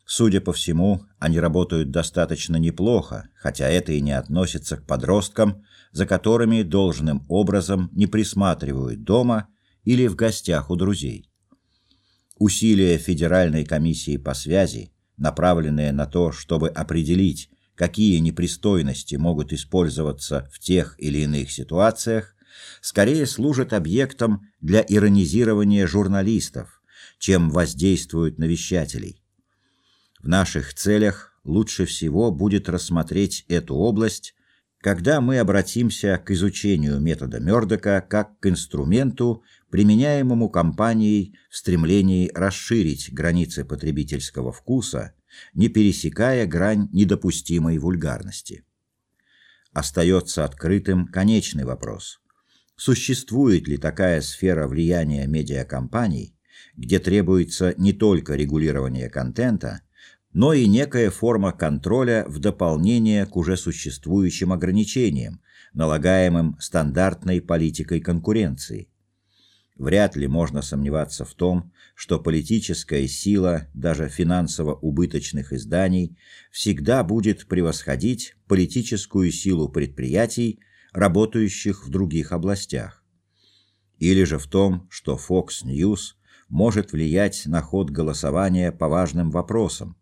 Судя по всему, они работают достаточно неплохо, хотя это и не относится к подросткам, за которыми должным образом не присматривают дома или в гостях у друзей. Усилия Федеральной комиссии по связи, направленные на то, чтобы определить, какие непристойности могут использоваться в тех или иных ситуациях, скорее служат объектом для иронизирования журналистов, чем воздействуют на вещателей. В наших целях лучше всего будет рассмотреть эту область, когда мы обратимся к изучению метода Мёрдока как к инструменту, применяемому компанией в стремлении расширить границы потребительского вкуса не пересекая грань недопустимой вульгарности. Остается открытым конечный вопрос. Существует ли такая сфера влияния медиакомпаний, где требуется не только регулирование контента, но и некая форма контроля в дополнение к уже существующим ограничениям, налагаемым стандартной политикой конкуренции, Вряд ли можно сомневаться в том, что политическая сила даже финансово убыточных изданий всегда будет превосходить политическую силу предприятий, работающих в других областях. Или же в том, что Fox News может влиять на ход голосования по важным вопросам.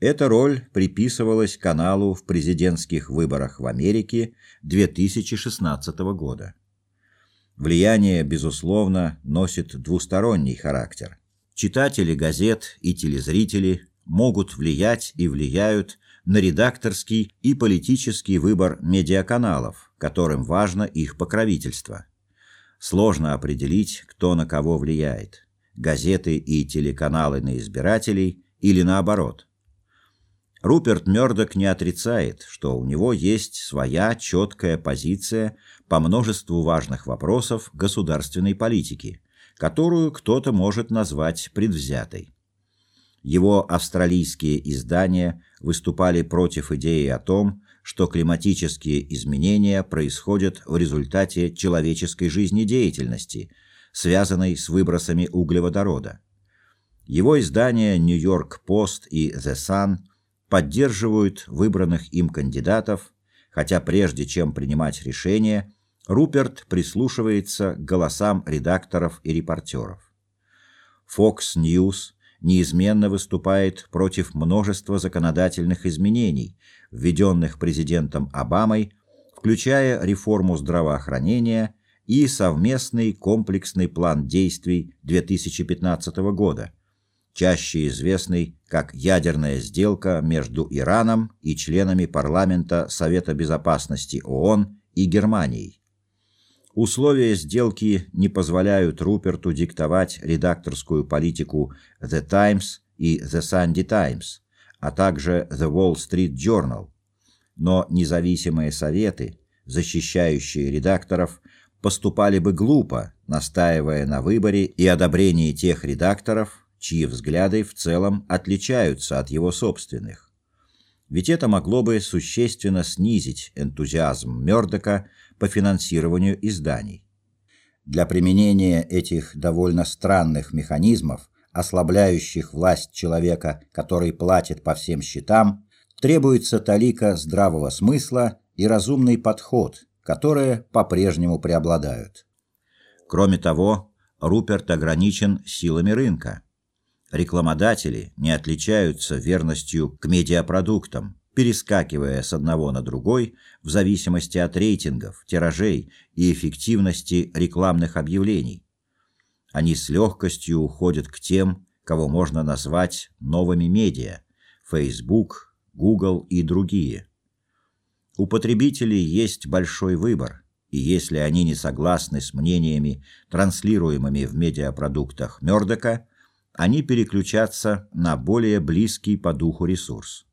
Эта роль приписывалась каналу в президентских выборах в Америке 2016 года. Влияние, безусловно, носит двусторонний характер. Читатели газет и телезрители могут влиять и влияют на редакторский и политический выбор медиаканалов, которым важно их покровительство. Сложно определить, кто на кого влияет – газеты и телеканалы на избирателей или наоборот – Руперт Мёрдок не отрицает, что у него есть своя четкая позиция по множеству важных вопросов государственной политики, которую кто-то может назвать предвзятой. Его австралийские издания выступали против идеи о том, что климатические изменения происходят в результате человеческой жизнедеятельности, связанной с выбросами углеводорода. Его издания New York Post и The Sun – поддерживают выбранных им кандидатов, хотя прежде чем принимать решение, Руперт прислушивается к голосам редакторов и репортеров. Fox News неизменно выступает против множества законодательных изменений, введенных президентом Обамой, включая реформу здравоохранения и совместный комплексный план действий 2015 года – чаще известный как ядерная сделка между Ираном и членами парламента Совета безопасности ООН и Германией. Условия сделки не позволяют Руперту диктовать редакторскую политику The Times и The Sunday Times, а также The Wall Street Journal. Но независимые советы, защищающие редакторов, поступали бы глупо, настаивая на выборе и одобрении тех редакторов, чьи взгляды в целом отличаются от его собственных. Ведь это могло бы существенно снизить энтузиазм Мёрдока по финансированию изданий. Для применения этих довольно странных механизмов, ослабляющих власть человека, который платит по всем счетам, требуется талика здравого смысла и разумный подход, которые по-прежнему преобладают. Кроме того, Руперт ограничен силами рынка. Рекламодатели не отличаются верностью к медиапродуктам, перескакивая с одного на другой в зависимости от рейтингов, тиражей и эффективности рекламных объявлений. Они с легкостью уходят к тем, кого можно назвать новыми медиа – Facebook, Google и другие. У потребителей есть большой выбор, и если они не согласны с мнениями, транслируемыми в медиапродуктах Мёрдока, они переключатся на более близкий по духу ресурс.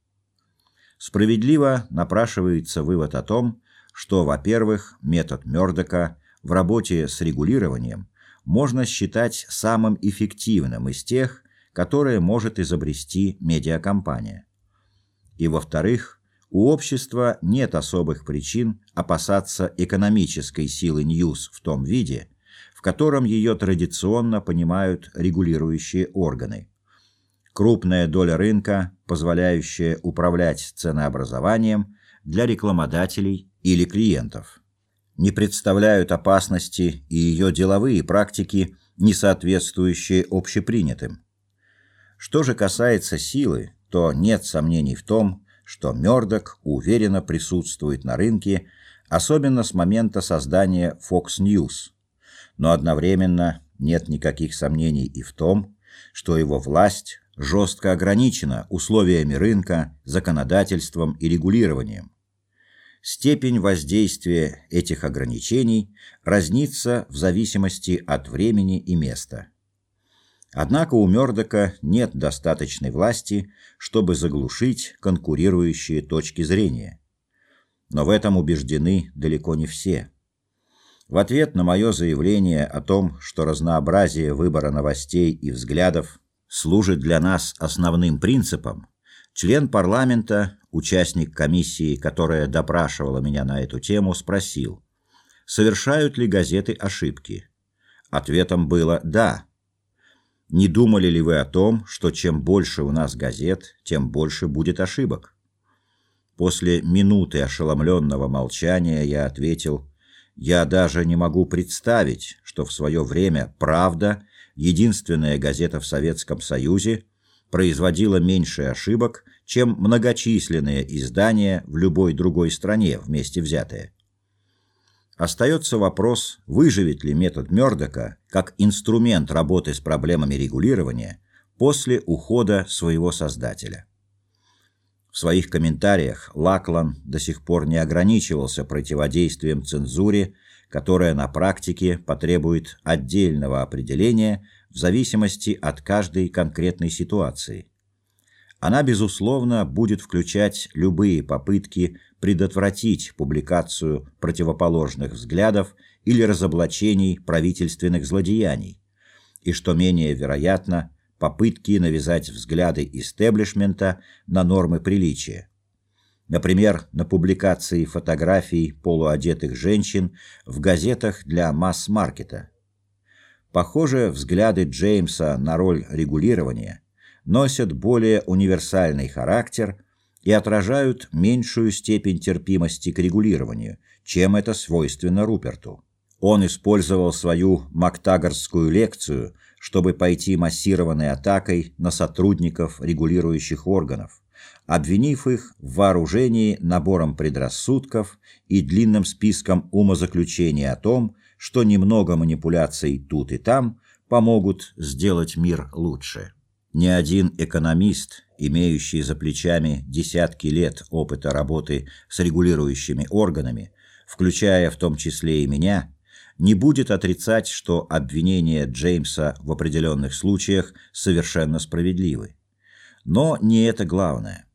Справедливо напрашивается вывод о том, что, во-первых, метод Мёрдока в работе с регулированием можно считать самым эффективным из тех, которые может изобрести медиакомпания. И, во-вторых, у общества нет особых причин опасаться экономической силы News в том виде, в котором ее традиционно понимают регулирующие органы крупная доля рынка, позволяющая управлять ценообразованием для рекламодателей или клиентов. Не представляют опасности и ее деловые практики, не соответствующие общепринятым. Что же касается силы, то нет сомнений в том, что Мёрдок уверенно присутствует на рынке, особенно с момента создания Fox News. Но одновременно нет никаких сомнений и в том, что его власть жестко ограничена условиями рынка, законодательством и регулированием. Степень воздействия этих ограничений разнится в зависимости от времени и места. Однако у Мёрдока нет достаточной власти, чтобы заглушить конкурирующие точки зрения. Но в этом убеждены далеко не все. В ответ на мое заявление о том, что разнообразие выбора новостей и взглядов служит для нас основным принципом, член парламента, участник комиссии, которая допрашивала меня на эту тему, спросил, совершают ли газеты ошибки. Ответом было «да». Не думали ли вы о том, что чем больше у нас газет, тем больше будет ошибок? После минуты ошеломленного молчания я ответил, я даже не могу представить, что в свое время «Правда» единственная газета в Советском Союзе, производила меньше ошибок, чем многочисленные издания в любой другой стране вместе взятые. Остается вопрос, выживет ли метод Мёрдока как инструмент работы с проблемами регулирования после ухода своего создателя. В своих комментариях Лаклан до сих пор не ограничивался противодействием цензуре которая на практике потребует отдельного определения в зависимости от каждой конкретной ситуации. Она, безусловно, будет включать любые попытки предотвратить публикацию противоположных взглядов или разоблачений правительственных злодеяний, и, что менее вероятно, попытки навязать взгляды истеблишмента на нормы приличия. Например, на публикации фотографий полуодетых женщин в газетах для масс-маркета. Похоже, взгляды Джеймса на роль регулирования носят более универсальный характер и отражают меньшую степень терпимости к регулированию, чем это свойственно Руперту. Он использовал свою мактагарскую лекцию, чтобы пойти массированной атакой на сотрудников регулирующих органов обвинив их в вооружении набором предрассудков и длинным списком умозаключений о том, что немного манипуляций тут и там помогут сделать мир лучше. Ни один экономист, имеющий за плечами десятки лет опыта работы с регулирующими органами, включая в том числе и меня, не будет отрицать, что обвинения Джеймса в определенных случаях совершенно справедливы. Но не это главное.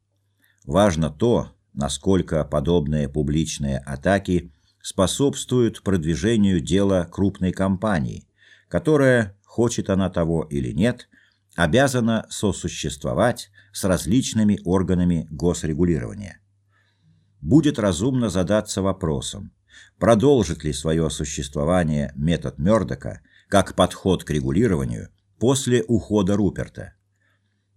Важно то, насколько подобные публичные атаки способствуют продвижению дела крупной компании, которая, хочет она того или нет, обязана сосуществовать с различными органами госрегулирования. Будет разумно задаться вопросом, продолжит ли свое существование метод Мёрдока как подход к регулированию после ухода Руперта.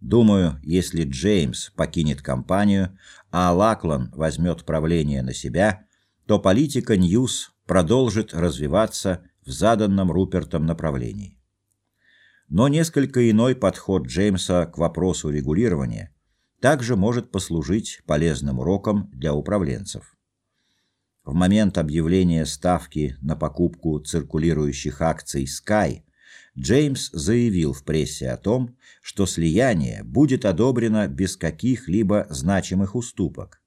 Думаю, если Джеймс покинет компанию, а Лаклан возьмет правление на себя, то политика News продолжит развиваться в заданном Рупертом направлении. Но несколько иной подход Джеймса к вопросу регулирования также может послужить полезным уроком для управленцев. В момент объявления ставки на покупку циркулирующих акций Sky Джеймс заявил в прессе о том, что слияние будет одобрено без каких-либо значимых уступок.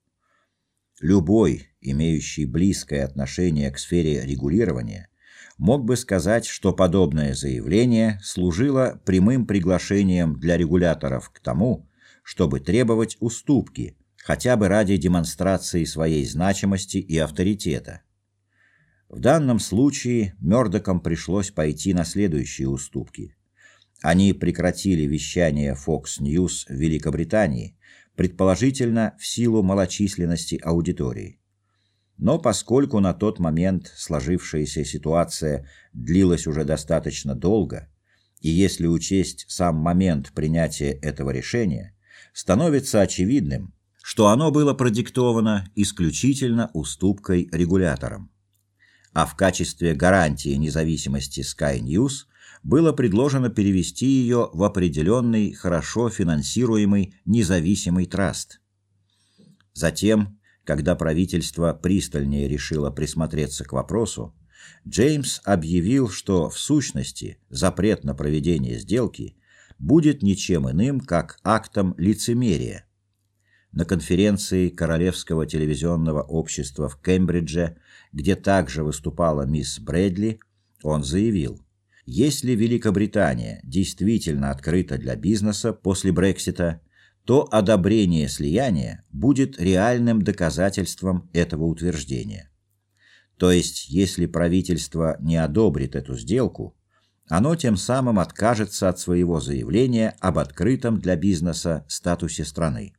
Любой, имеющий близкое отношение к сфере регулирования, мог бы сказать, что подобное заявление служило прямым приглашением для регуляторов к тому, чтобы требовать уступки, хотя бы ради демонстрации своей значимости и авторитета. В данном случае Мёрдокам пришлось пойти на следующие уступки. Они прекратили вещание Fox News в Великобритании, предположительно в силу малочисленности аудитории. Но поскольку на тот момент сложившаяся ситуация длилась уже достаточно долго, и если учесть сам момент принятия этого решения, становится очевидным, что оно было продиктовано исключительно уступкой регуляторам. А в качестве гарантии независимости Sky News было предложено перевести ее в определенный, хорошо финансируемый независимый траст. Затем, когда правительство пристальнее решило присмотреться к вопросу, Джеймс объявил, что в сущности запрет на проведение сделки будет ничем иным, как актом лицемерия. На конференции Королевского телевизионного общества в Кембридже, где также выступала мисс Брэдли, он заявил: если Великобритания действительно открыта для бизнеса после Брексита, то одобрение слияния будет реальным доказательством этого утверждения. То есть, если правительство не одобрит эту сделку, оно тем самым откажется от своего заявления об открытом для бизнеса статусе страны.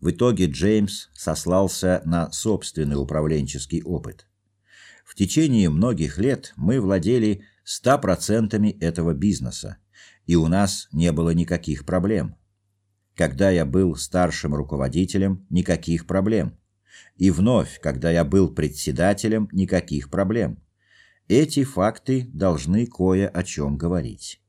В итоге Джеймс сослался на собственный управленческий опыт. В течение многих лет мы владели 100% этого бизнеса, и у нас не было никаких проблем. Когда я был старшим руководителем, никаких проблем. И вновь, когда я был председателем, никаких проблем. Эти факты должны кое о чем говорить.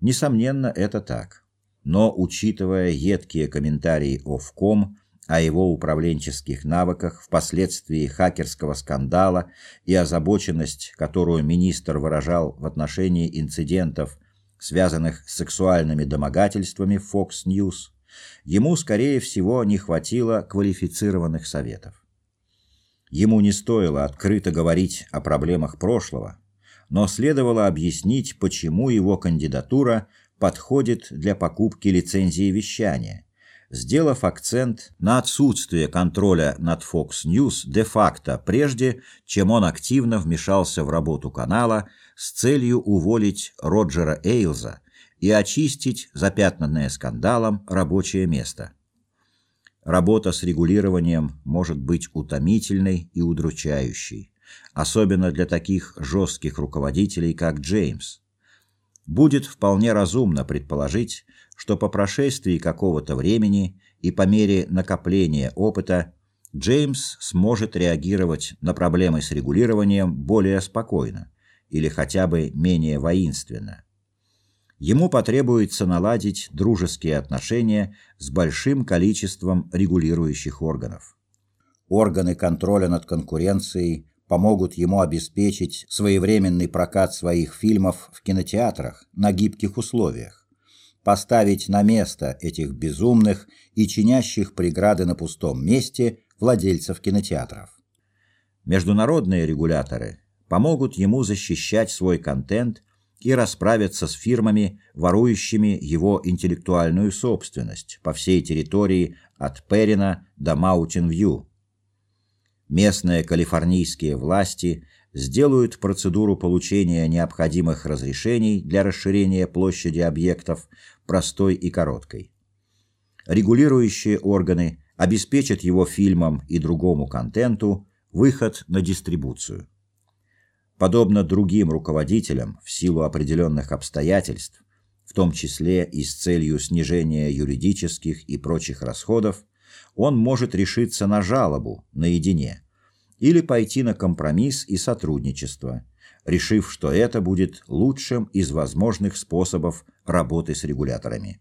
Несомненно, это так. Но учитывая едкие комментарии Овком о его управленческих навыках впоследствии хакерского скандала и озабоченность, которую министр выражал в отношении инцидентов, связанных с сексуальными домогательствами Fox News, ему, скорее всего, не хватило квалифицированных советов. Ему не стоило открыто говорить о проблемах прошлого, но следовало объяснить, почему его кандидатура подходит для покупки лицензии вещания, сделав акцент на отсутствие контроля над Fox News де-факто, прежде чем он активно вмешался в работу канала с целью уволить Роджера Эйлза и очистить запятнанное скандалом рабочее место. Работа с регулированием может быть утомительной и удручающей, особенно для таких жестких руководителей, как Джеймс. Будет вполне разумно предположить, что по прошествии какого-то времени и по мере накопления опыта Джеймс сможет реагировать на проблемы с регулированием более спокойно или хотя бы менее воинственно ему потребуется наладить дружеские отношения с большим количеством регулирующих органов. Органы контроля над конкуренцией помогут ему обеспечить своевременный прокат своих фильмов в кинотеатрах на гибких условиях, поставить на место этих безумных и чинящих преграды на пустом месте владельцев кинотеатров. Международные регуляторы помогут ему защищать свой контент и расправиться с фирмами, ворующими его интеллектуальную собственность по всей территории от Перина до Маутин-Вью. Местные калифорнийские власти сделают процедуру получения необходимых разрешений для расширения площади объектов простой и короткой. Регулирующие органы обеспечат его фильмам и другому контенту выход на дистрибуцию. Подобно другим руководителям, в силу определенных обстоятельств, в том числе и с целью снижения юридических и прочих расходов, он может решиться на жалобу наедине или пойти на компромисс и сотрудничество, решив, что это будет лучшим из возможных способов работы с регуляторами.